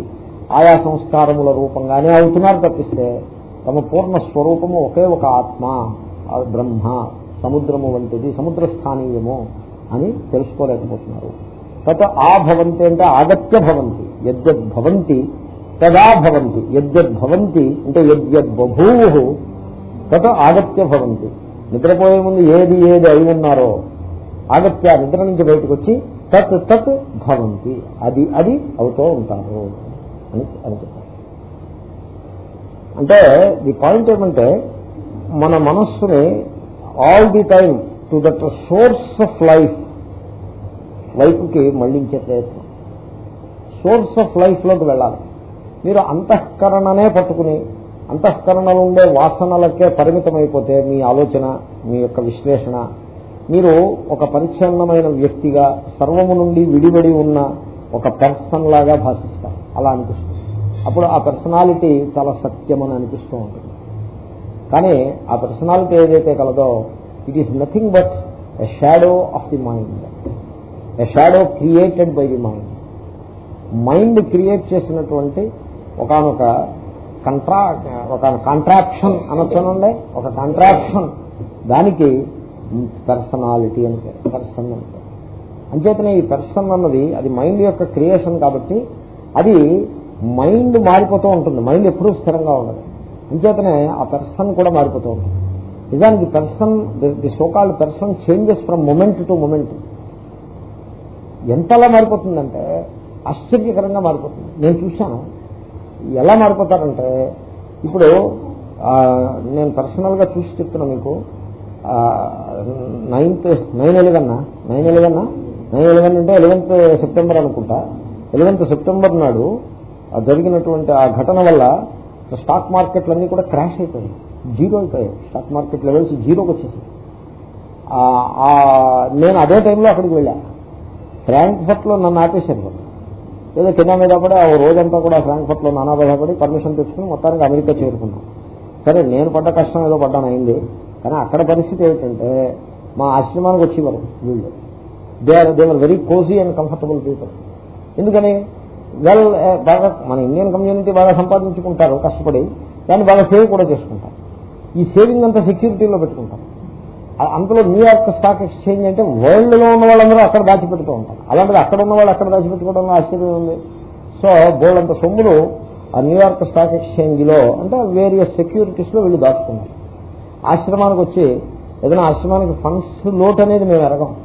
ఆయా సంస్కారముల రూపంగానే అవుతున్నారు తప్పిస్తే తమ పూర్ణ స్వరూపము ఒకే ఒక ఆత్మ బ్రహ్మ సముద్రము వంటిది సముద్ర స్థానీయము అని తెలుసుకోలేకపోతున్నారు. తత్ ఆ భవంతి అంటే ఆగత్య భవంతి యద్యద్ భవంతి తదా భవంతి యద్యద్ భవంతి అంటే యద్యద్ బభూవు తత్ ఆగత్య భవంతి. నిద్రపోయే ముందు ఏది ఏది అయి ఉన్నారో ఆగత్య నిద్ర నుంచి బయటకు వచ్చి తత్ తత్ భవంతి. అది అది అవుతూ ఉంటారు అని అని చెప్పారు అంటే ది పాయింట్ ఏమంటే మన మనస్సుని all the time to that source of life వైపుకి మళ్ళించే ప్రయత్నం. సోర్స్ ఆఫ్ లైఫ్లోకి వెళ్ళాలి. మీరు అంతఃకరణనే పట్టుకుని అంతఃకరణలో ఉండే వాసనలకే పరిమితమైపోతే మీ ఆలోచన మీ యొక్క విశ్లేషణ మీరు ఒక పరిచ్ఛిన్నమైన వ్యక్తిగా సర్వము నుండి విడిబడి ఉన్న ఒక పర్సన్ లాగా భాషిస్తారు. అలా అనిపిస్తుంది. అప్పుడు ఆ పర్సనాలిటీ చాలా సత్యమని అనిపిస్తూ ఉంటుంది. కానీ ఆ పర్సనాలిటీ ఏదైతే కలదో it is nothing but a shadow of the mind a shadow created by the mind mind create చేసినటువంటి ఒకనొక కంట్రా ఒక కాంట్రాక్షన్ అనొచ్చనండి? ఒక కాంట్రాక్షన్ దానికి పర్సనాలిటీ అని పేరు పర్సన్ అని పేరు. అంచేతనే ఈ పర్సన్ అన్నది అది మైండ్ యొక్క క్రియేషన్ కాబట్టి అది మైండ్ మారిపోతూ ఉంటుంది. మైండ్ ఎప్పుడూ స్థిరంగా ఉండదు. అంచేతనే ఆ పర్సన్ కూడా మారిపోతూ ఉంటుంది. నిజానికి person the so called person changes from moment to moment ఎంతలా మారిపోతుందంటే ఆశ్చర్యకరంగా మారిపోతుంది. నేను చూశాను. ఎలా మారిపోతారంటే ఇప్పుడు నేను పర్సనల్గా చూసి చెప్తున్నా మీకు. Ninth nine eleven nine eleven nine eleven అంటే ఎలెవెన్త్ సెప్టెంబర్ అనుకుంటా. ఎలెవెన్త్ సెప్టెంబర్ నాడు జరిగినటువంటి ఆ ఘటన వల్ల స్టాక్ మార్కెట్లన్నీ కూడా క్రాష్ అయిపోయాయి. జీరో అయిపోయాయి. స్టాక్ మార్కెట్ లెవెల్స్ జీరోకి వచ్చేసాయి. నేను అదే టైంలో అక్కడికి వెళ్ళా. ఫ్రాంక్ఫర్ట్లో నన్ను ఆపేశారు ఏదో కింద మీద పడి ఆ రోజంతా కూడా ఫ్రాంక్ఫర్ట్లో నానా పడి పర్మిషన్ తెచ్చుకుని మొత్తానికి అమెరికా చేరుకున్నాం. సరే నేను పడ్డ కష్టం ఏదో పడ్డాను అయింది. కానీ అక్కడ పరిస్థితి ఏమిటంటే మా ఆశ్రమానికి వచ్చేవారు వీళ్ళు. They are they are very cosy and comfortable people ఎందుకని? వెల్ eh, బాగా మన ఇండియన్ కమ్యూనిటీ బాగా సంపాదించుకుంటారు కష్టపడి. దాన్ని బాగా సేవ్ కూడా చేసుకుంటారు. ఈ సేవింగ్ అంతా సెక్యూరిటీలో పెట్టుకుంటారు. అందులో న్యూయార్క్ స్టాక్ ఎక్స్చేంజ్ అంటే వరల్డ్లో ఉన్న వాళ్ళందరూ అక్కడ దాచిపెడుతూ ఉంటారు. అలాంటిది అక్కడ ఉన్న వాళ్ళు అక్కడ దాచిపెట్టుకోవడంలో ఆశ్చర్యం ఉంది. సో బోల్డంత సొమ్ములు ఆ న్యూయార్క్ స్టాక్ ఎక్స్చేంజ్లో అంటే వేరియస్ సెక్యూరిటీస్లో వెళ్ళి దాచుకున్నారు. ఆశ్రమానికి వచ్చి ఏదైనా ఆశ్రమానికి ఫండ్స్ లోటు అనేది మేము ఎరగం.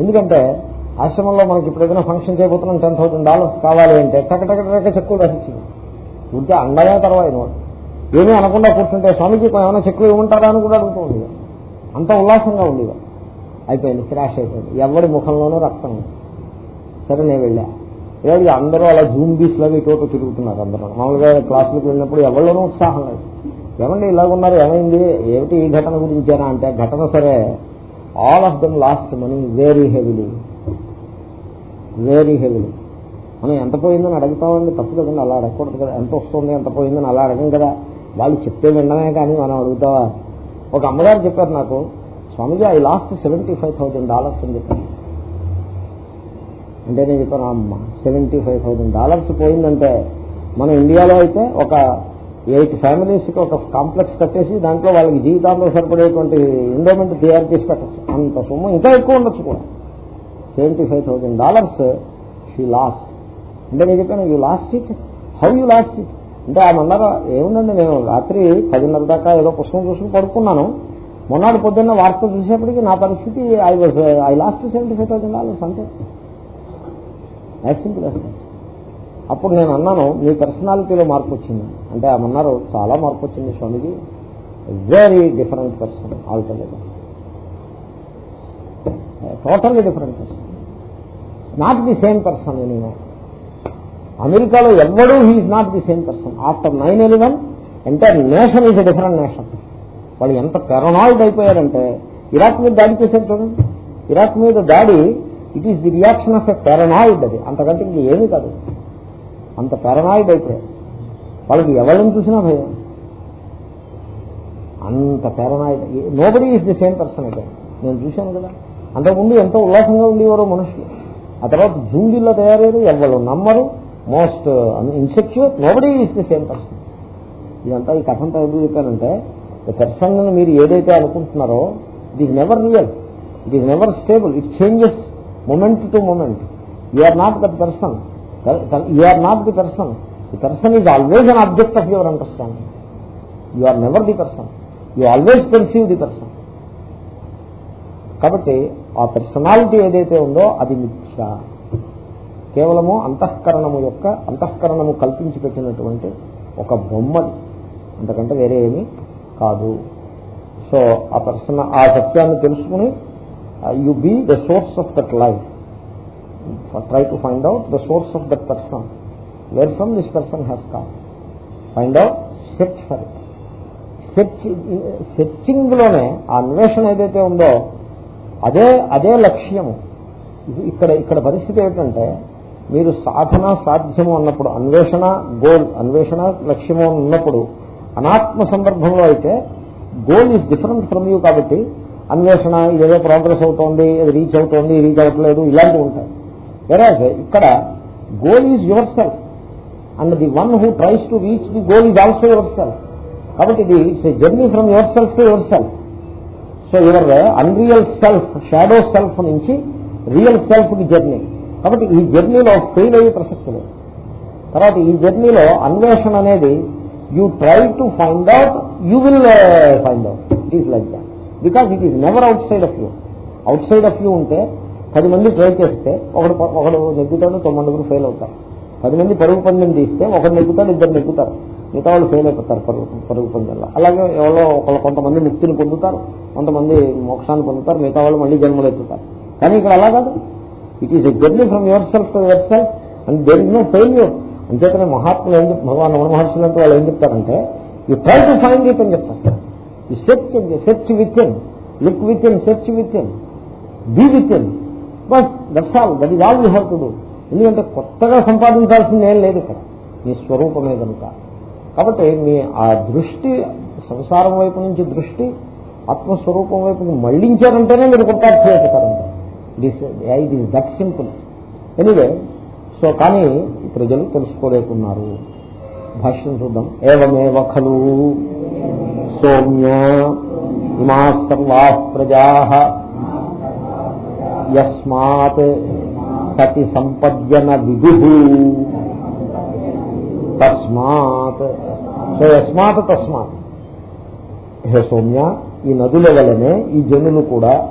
ఎందుకంటే ఆశ్రమంలో మనకి ఇప్పుడు ఏదైనా ఫంక్షన్ చేయబోతున్నాం టెన్ థౌసండ్ డాలర్స్ కావాలి అంటే టక చెక్కులు రాసిచ్చింది. ఉంటే అండగా తర్వాత ఏమీ అనకుండా కూర్చుంటే స్వామికి ఏమైనా చెక్కులు ఇవ్వమంటారా అని కూడా అడుగుతూ ఉండేది. అంత ఉల్లాసంగా ఉండేది. అయిపోయింది క్రాష్ అయిపోయింది. ఎవరి ముఖంలోనూ రక్తం సరే నేను వెళ్ళా. లేదు అందరూ అలా జూమ్ బీస్ లాగా ఇటు తిరుగుతున్నారు అందరూ. మామూలుగా క్లాసులకు వెళ్ళినప్పుడు ఎవరిలోనూ ఉత్సాహం లేదు. ఏమండి ఇలాగున్నారు? ఏమైంది? ఏమిటి ఈ ఘటన గురించేనా అంటే ఘటన సరే all of them lost money very heavily very heavily మనం ఎంత పోయిందని అడుగుతామండి? తప్పు కదండి అలా అడగకూడదు కదా. ఎంత వస్తుంది ఎంత పోయిందని అలా అడగం కదా. వాళ్ళు చెప్తే వినడమే కానీ మనం అడుగుతావా? ఒక అమ్మగారు చెప్పారు నాకు Swamiji I lost seventy five thousand dollars అని చెప్పాను అంటే నేను చెప్పాను అమ్మ సెవెంటీ ఫైవ్ థౌజండ్ డాలర్స్ పోయిందంటే మన ఇండియాలో అయితే ఒక ఎయిట్ ఫ్యామిలీస్కి ఒక కాంప్లెక్స్ కట్టేసి దాంట్లో వాళ్ళకి జీవితాల్లో సరిపడేటువంటి ఎండోమెంట్ తయారు చేసి పెట్టచ్చు అంత సొమ్ము ఇంకా ఎక్కువ ఉండొచ్చు కూడా. Seventy five thousand dollars she lost అంటే నేను చెప్పాను you lost it how you lost it అంటే ఆమె అన్నారు ఏముందండి నేను రాత్రి పదిన్నర దాకా ఏదో పుస్తకం చూసుకుని పడుకున్నాను. మొన్నటి పొద్దున్న వార్త చూసేప్పటికి నా పరిస్థితి I was I lost seventy five thousand dollars అంతే సింపుల్ అప్పుడు నేను అన్నాను మీ పర్సనాలిటీలో మార్పు వచ్చింది అంటే ఆమె అన్నారు చాలా మార్పు వచ్చింది Swamiji. Very different person alternative totally different person not the same person నేను అమెరికాలో ఎవ్వడూ he's not the same person after nine eleven entire nation is different nation వాళ్ళు ఎంత పెరనాయిడ్ అయిపోయారంటే ఇరాక్ మీద దాడి చేశారు చూడండి. ఇరాక్ మీద దాడి it is the reaction of a paranoid అది. అంతకంటే ఇంక ఏమీ కాదు. అంత పారనాయిడ్ అయిపోయారు వాళ్ళకి ఎవరిని చూసినా భయం. అంత paranoid nobody is the same person అయితే నేను చూశాను కదా. అంతకుముందు ఎంతో ఉల్లాసంగా ఉండేవారు మనుషులు. ఆ తర్వాత జూండీల్లో తయారయ్యారు ఎవరు నమ్మరు most insecure nobody is the same person ఇదంతా ఈ కథంతా ఎందుకు చెప్పానంటే పర్సన్ మీరు ఏదైతే అనుకుంటున్నారో it is never real it is never stable it changes moment to moment you are not that person you are not the person the person is always an object of your understanding you are never the person you always conceive the person కాబట్టి ఆ personality ఏదైతే ఉందో అది మిథ్య. కేవలము అంతఃకరణము యొక్క అంతఃకరణము కల్పించి పెట్టినటువంటి ఒక బొమ్మది. అంతకంటే వేరే ఏమీ కాదు. సో ఆ పర్సన ఆ సత్యాన్ని తెలుసుకుని you be the source of that life try to find out the source of that person where from this person has come find out search for it search సెర్చింగ్లోనే ఆ అన్వేషణ ఏదైతే ఉందో అదే అదే లక్ష్యము. ఇక్కడ ఇక్కడ పరిస్థితి ఏమిటంటే మీరు సాధన సాధ్యము అన్నప్పుడు అన్వేషణ గోల్ అన్వేషణ లక్ష్యము ఉన్నప్పుడు అనాత్మ సందర్భంలో అయితే goal is different from you కాబట్టి అన్వేషణ ఇదేదో ప్రోగ్రెస్ అవుతోంది రీచ్ అవుతోంది రీచ్ అవ్వట్లేదు ఇలాంటివి ఉంటాయి. వెరాజ్ ఇక్కడ goal is your self and the one who tries to reach the goal is also your self కాబట్టి ఇది it's journey from your self to your self so your unreal self shadow self నుంచి real సెల్ఫ్కి journey కాబట్టి ఈ జర్నీలో fail అయ్యే ప్రసక్తి లేదు. తర్వాత ఈ జర్నీలో అన్వేషణ అనేది you try to find out you will find out it is like that because it is never outside of you outside of you ఉంటే పది మంది ట్రై చేస్తే ఒకడు ఒకడు నెగ్గుతాడు తొమ్మిది ఫెయిల్ అవుతారు. పది మంది పరుగు పందెం తీస్తే ఒకడు నెగ్గుతాడు ఇద్దరు నెగ్గుతారు. మిగతా వాళ్ళు ఫెయిల్ అయిపోతారు పరుగు పరుగు పందెల్లో అలాగే ఎవరో ఒకళ్ళు కొంతమంది ముక్తిని పొందుతారు కొంతమంది మోక్షాన్ని పొందుతారు మిగతా వాళ్ళు మళ్ళీ జన్మలు ఎత్తుతారు. కానీ ఇక్కడ అలా కాదు. It is a journey from your self to your self and there is no failure అంచేతనే మహాత్ములు ఏం భగవాన్ మహర్షులు అంటే వాళ్ళు ఏం చెప్తారంటే you try to find it అని చెప్తారు search search within look within search within be within bus that's all that is all you have to do ఎందుకంటే కొత్తగా సంపాదించాల్సింది ఏం లేదు ఇక్కడ. మీ స్వరూపమే కనుక. కాబట్టి మీ ఆ దృష్టి సంసారం వైపు నుంచి దృష్టి ఆత్మస్వరూపం వైపు మళ్ళించారంటేనే మీరు కృతార్థి అవుతారంటే it is that simple anyway so కానీ ప్రజలు తెలుసుకోలేకున్నారు. భాష్యం చూద్దాం. ఏవమేవ ఖలు? సోమ్య ఇమా సర్వా ప్రజా యస్మాత్ సతి సంపద్యన విదు. తస్మాత్. సో యస్మాత్ తస్మాత్. హే సౌమ్య ఈ నదుల వలనే ఈ జనులు కూడా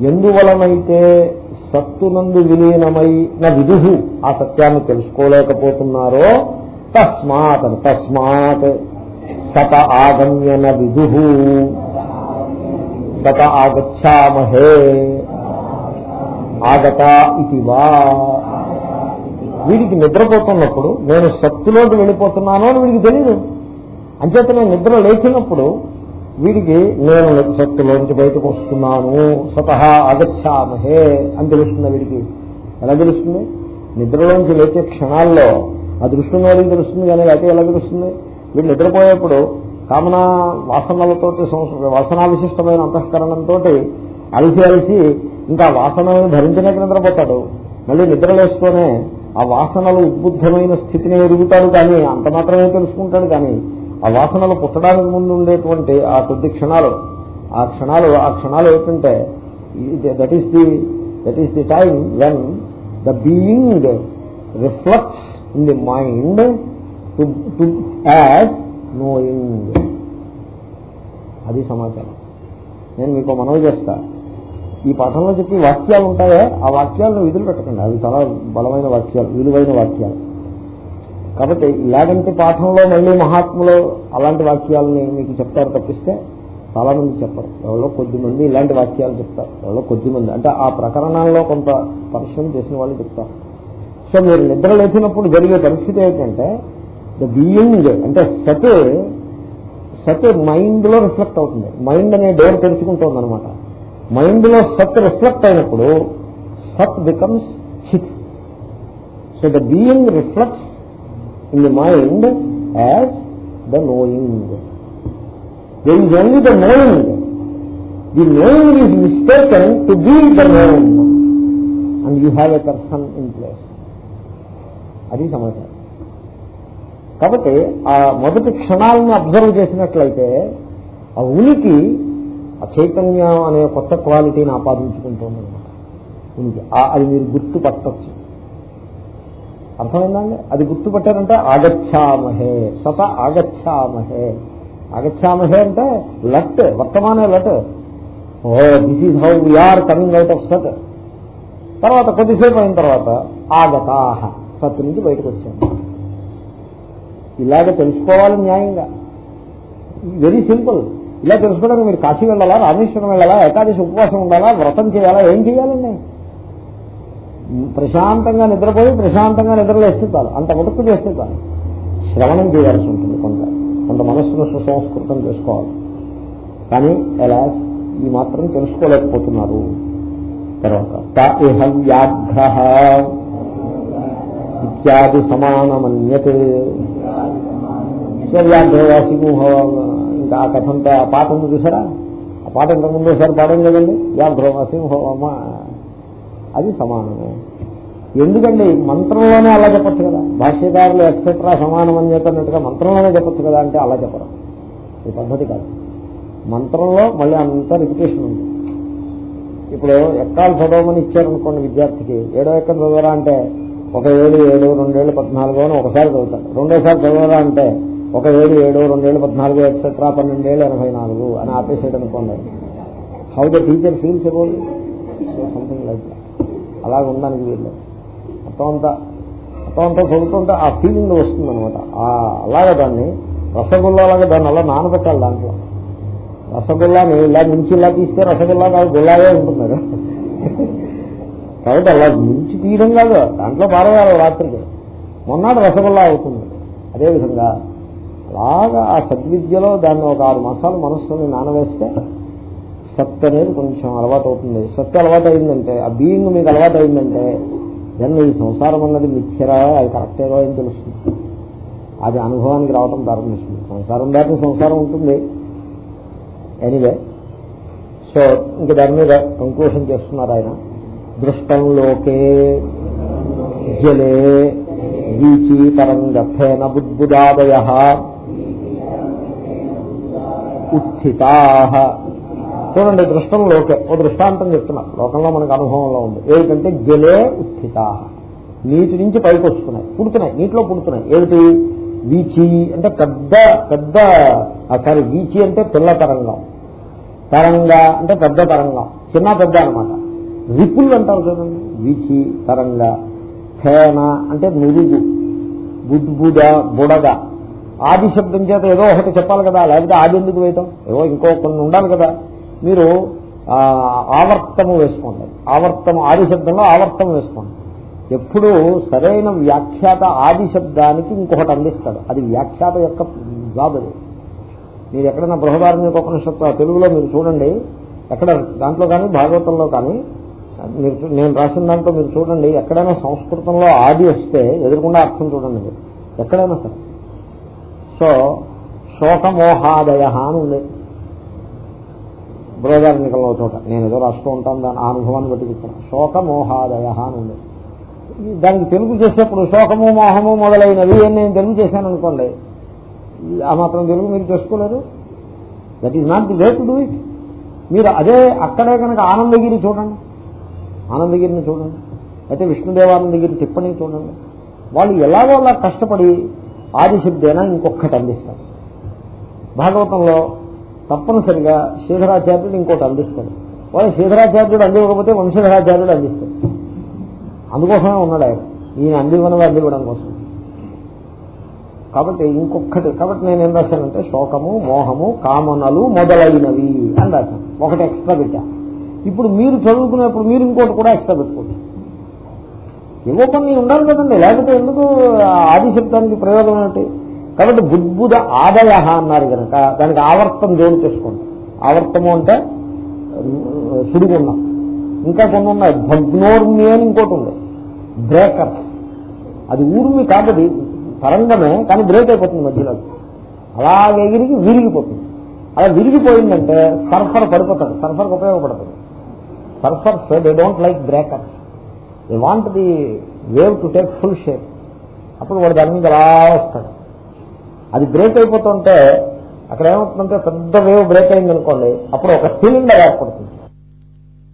ఎందువలనైతే సత్తునందు విలీనమైన విధు ఆ సత్యాన్ని తెలుసుకోలేకపోతున్నారో తస్మాత్ తస్మాత్ సత ఆగమ్యన విధు సత ఆగచ్చామహే. ఆగత ఇది వా. వీడికి నిద్రపోతున్నప్పుడు నేను శక్తిలోకి వెళ్ళిపోతున్నాను అని వీడికి తెలియదు అంచేత నేను నిద్ర లేచినప్పుడు వీడికి నేను శక్తిలోంచి బయటకు వస్తున్నాను సతహా ఆగచ్చామహే అని తెలుస్తుంది వీడికి. ఎలా తెలుస్తుంది? నిద్రలోంచి లేచే క్షణాల్లో ఆ దృష్టి వాడికి తెలుస్తుంది కానీ అయితే ఎలా తెలుస్తుంది? వీడు నిద్రపోయేప్పుడు కామన వాసనలతో వాసనా విశిష్టమైన అంతఃకరణంతో అలిసి అలిసి ఇంకా వాసనలను ధరించలేక నిద్రపోతాడు. మళ్ళీ నిద్రలేస్తూనే ఆ వాసనలు ఉద్బుద్ధమైన స్థితిని ఎరుగుతాడు కానీ అంత మాత్రమే తెలుసుకుంటాడు కానీ ఆ వాసనలు పుట్టడానికి ముందు ఉండేటువంటి ఆ కొద్ది క్షణాలు. ఆ క్షణాలు ఆ క్షణాలు ఏంటంటే that is the that is the time when the being reflects in the mind to as knowing అది సమాచారం. నేను మీకు మనవి చేస్తాను ఈ పాఠంలో చెప్పి వాక్యాలు ఉంటాయే? ఆ వాక్యాలను విధులు పెట్టకండి. అవి చాలా బలమైన వాక్యాలు విలువైన వాక్యాలు. కాబట్టి ఇలాగంటి పాఠంలో మళ్ళీ మహాత్ములు అలాంటి వాక్యాలని మీకు చెప్తారు తప్పిస్తే చాలా మంది చెప్పరు. ఎవరో కొద్ది మంది ఇలాంటి వాక్యాలు చెప్తారు. ఎవరో కొద్ది మంది. అంటే ఆ ప్రకరణాల్లో కొంత పరిశ్రమ చేసిన వాళ్ళు చెప్తారు. సో మీరు నిద్ర లేచినప్పుడు జరిగే పరిస్థితి ఏంటంటే ద బీయింగ్ అంటే సత్ సత్ మైండ్లో రిఫ్లెక్ట్ అవుతుంది. మైండ్ అనే డోర్ తెరుచుకుంటుంది అనమాట మైండ్లో సత్ రిఫ్లెక్ట్ అయినప్పుడు సత్ బికమ్స్ చిత్ so the being reflects in the mind as the knowing there is only the knowing the knowing is mistaken to be the knowing and you have a person in place అది సమాచారం. కాబట్టి ఆ మొదటి క్షణాలను observe చేసినట్లయితే ఆ ఉనికి ఆ చైతన్యం అనే కొత్త క్వాలిటీని ఆపాదించుకుంటుంది అనమాట అది మీరు గుర్తుపట్టచ్చు. అర్థమైందండి? అది గుర్తుపట్టారంటే ఆగచ్చామహే సత ఆగచ్చామహే. ఆగచ్చామహే అంటే లట్ వర్తమానే లట్. ఓ this is how we're coming out of సత్. తర్వాత కొద్దిసేపు అయిన తర్వాత ఆగతాహ సత్ నుంచి బయటకు వచ్చాను ఇలాగ తెలుసుకోవాలి న్యాయంగా. వెరీ సింపుల్ ఇలా తెలుసుకోవడానికి మీరు కాశీ వెళ్ళాలా? రామేశ్వరం వెళ్ళాలా? ఏకాదశి ఉపవాసం ఉండాలా? వ్రతం చేయాలా? ఏం చేయాలండి ప్రశాంతంగా నిద్రపోయి ప్రశాంతంగా నిద్రలేస్తే చాలు. అంత మటుకు చేస్తే చాలు. శ్రవణం చేయాల్సి ఉంటుంది కొంత. కొంత మనస్సును సుసంస్కృతం చేసుకోవాలి. కానీ ఎలా? ఈ మాత్రం తెలుసుకోలేకపోతున్నారు. తర్వాత ఇహ వ్యాఘ్ర ఇత్యాది సమానమన్యత్. వ్యాఘ్రవాసి ఆ కథ అంతా ఆ పాట ఉంది చూసారా? ఆ పాట ఇంతకుముందు ఒకసారి పాడం లేదండి వ్యాధ్రోమ సింహోమ అది సమానమే. ఎందుకండి? మంత్రంలోనే అలా చెప్పచ్చు కదా. భాష్యకారులు ఎక్సెట్రా సమానం అని చెప్పినట్టుగా మంత్రంలోనే చెప్పచ్చు కదా అంటే అలా చెప్పరు. ఈ పద్ధతి కాదు. మంత్రంలో మళ్ళీ అంత రిపిటేషన్ ఉంది. ఇప్పుడు ఎక్కాలు చదవమని ఇచ్చారనుకోండి విద్యార్థికి ఏడో ఎక్కడ చదవరా అంటే ఒక ఏడు ఏడు రెండేళ్ళు పద్నాలుగు అని ఒకసారి చదువుతాడు. రెండోసారి చదవరా అంటే ఒక ఏడు ఏడు రెండేళ్ళు పద్నాలుగు ఎక్సెట్రా పన్నెండేళ్ళు ఎనభై నాలుగు అని ఆపేసేది అనుకోండి. How the teacher feels about something like అలాగ ఉండడానికి వీళ్ళు మొత్తం అంతా మొత్తం అంతా చదువుతుంటే ఆ ఫీలింగ్ వస్తుందన్నమాట. అలాగే దాన్ని రసగుల్లాగా దాన్ని అలా నానబెట్టాలి దాంట్లో. రసగుల్లాని ఇలా మించి ఇలా తీస్తే రసగుల్లా కాదు గుల్లాగే ఉంటున్నారు. కాబట్టి అలా మించి తీయడం కాదు. దాంట్లో పారవేయాలి రాత్రికి. మొన్నటి రసగుల్లా అవుతుంది. అదేవిధంగా అలాగా ఆ సద్విద్యలో దాన్ని ఒక ఆరు మాసాలు మనస్సుని నానవేస్తే సత్ అనేది కొంచెం అలవాటు అవుతుంది సత్తు అలవాటు అయిందంటే ఆ బీయింగ్ మీకు అలవాటు అయిందంటే దాన్ని ఈ సంసారం అన్నది మిథ్యరా అది కరెక్టేగా అని తెలుస్తుంది. అది అనుభవానికి రావటం ప్రారంభిస్తుంది. సంసారం దాటి సంసారం ఉంటుంది. ఎనీవే సో ఇంక దాని మీద కంక్లూషన్ చేస్తున్నారు ఆయన. దృష్టంలోకే జలే వీచి తరంగఫేన బుద్బుదాదయ. ఉత్థితా. చూడండి దృష్టంలోకే ఓ దృష్టాంతం చెప్తున్నారు లోకంలో మనకు అనుభవంలో ఉంది. ఏమిటంటే జలే ఉత్థితా. నీటి నుంచి పైకి వస్తున్నాయి. పుడుతున్నాయి. నీటిలో పుడుతున్నాయి. ఏమిటి? వీచి అంటే పెద్ద పెద్ద సారీ వీచి అంటే పిల్ల తరంగం. తరంగ అంటే పెద్ద తరంగం. చిన్న పెద్ద అనమాట రిపుల్ అంటారు చూడండి. వీచి తరంగ ఫేన అంటే నురుగు. బుద్బుద బుడగ. ఆది శబ్దం చేత ఏదో ఒకటి చెప్పాలి కదా లేకపోతే ఆది ఎందుకు వేయటం? ఏవో ఇంకో కొన్ని ఉండాలి కదా. మీరు ఆవర్తము వేసుకోండి. ఆవర్తము ఆది శబ్దంలో ఆవర్తం వేసుకోండి. ఎప్పుడు సరైన వ్యాఖ్యాత ఆది శబ్దానికి ఇంకొకటి అందిస్తాడు. అది వ్యాఖ్యాత యొక్క జాబ్ అది. మీరు ఎక్కడైనా బృహదారణ్య ఉపనిషత్తు తెలుగులో మీరు చూడండి. ఎక్కడ దాంట్లో కానీ భాగవతంలో కానీ మీరు నేను రాసిన దాంట్లో మీరు చూడండి. ఎక్కడైనా సంస్కృతంలో ఆది వస్తే ఎదురకుండా అర్థం చూడండి ఎక్కడైనా సరే. సో శోకమోహాదయ అని ఉంది. బృహదారణ్యకంలో చోట. నేను ఏదో రాస్తూ ఉంటాను దాని ఆ అనుభవాన్ని బట్టి చెప్తాను. శోకమోహాదయ అని ఉంది. దానికి తెలుగు చేసేప్పుడు శోకము మోహము మొదలైనవి అని నేను తెలుగు చేశాను అనుకోండి ఆ మాత్రం తెలుగు మీరు చేసుకోలేరు. That is not the way to do it మీరు అదే అక్కడే కనుక ఆనందగిరి చూడండి. ఆనందగిరిని చూడండి. అయితే విష్ణుదేవానందగిరి టిప్పణి చూడండి. వాళ్ళు ఎలాగో అలా కష్టపడి ఆదిశబ్దేనా ఇంకొకటి అందిస్తారు భాగవతంలో తప్పనిసరిగా శ్రీధరాచార్యుడు ఇంకోటి అందిస్తాడు. వాళ్ళు శ్రీధరాచార్యుడు అందివ్వకపోతే వంశీధరాచార్యుడు అందిస్తాడు. అందుకోసమే ఉన్నాడు ఆయన. ఈయన అందివ్వనవి అందివ్వడం కోసం. కాబట్టి ఇంకొకటి కాబట్టి నేను ఏం రాశానంటే శోకము మోహము కామనలు మొదలైనవి అని రాశాను. ఒకటి ఎక్స్ట్రా పెట్టా. ఇప్పుడు మీరు చదువుకునేప్పుడు మీరు ఇంకోటి కూడా ఎక్స్ట్రా పెట్టుకోండి. ఏవో కొన్ని ఉండాలి కదండి. లేకపోతే ఎందుకు ఆది శబ్దానికి ప్రయోగం ఏమిటి? కాబట్టి బుద్భుద ఆదయ అన్నారు కనుక దానికి ఆవర్తం దేవుడు చేసుకోండి ఆవర్తము అంటే సుడిగుండం. ఇంకా కొన్ని ఉన్నాయి. భగ్నోర్మి అని ఇంకోటి ఉంది. బ్రేకర్స్ అది ఊర్మి కాబట్టి తరంగమే కానీ బ్రేక్ అయిపోతుంది మధ్యలో. అలాగే విరిగి విరిగిపోతుంది. అలా విరిగిపోయిందంటే సర్ఫర్ పడిపోతాడు సర్ఫర్కి ఉపయోగపడుతుంది surfers they don't like breakers they want the wave to take full shape అప్పుడు వాడు దాని మీద అలా వస్తాడు. అది బ్రేక్ అయిపోతుంటే అక్కడ ఏమవుతుందంటే పెద్ద వేవ్ బ్రేక్ అయింది అనుకోండి అప్పుడు ఒక సిలిండర్ ఏర్పడుతుంది.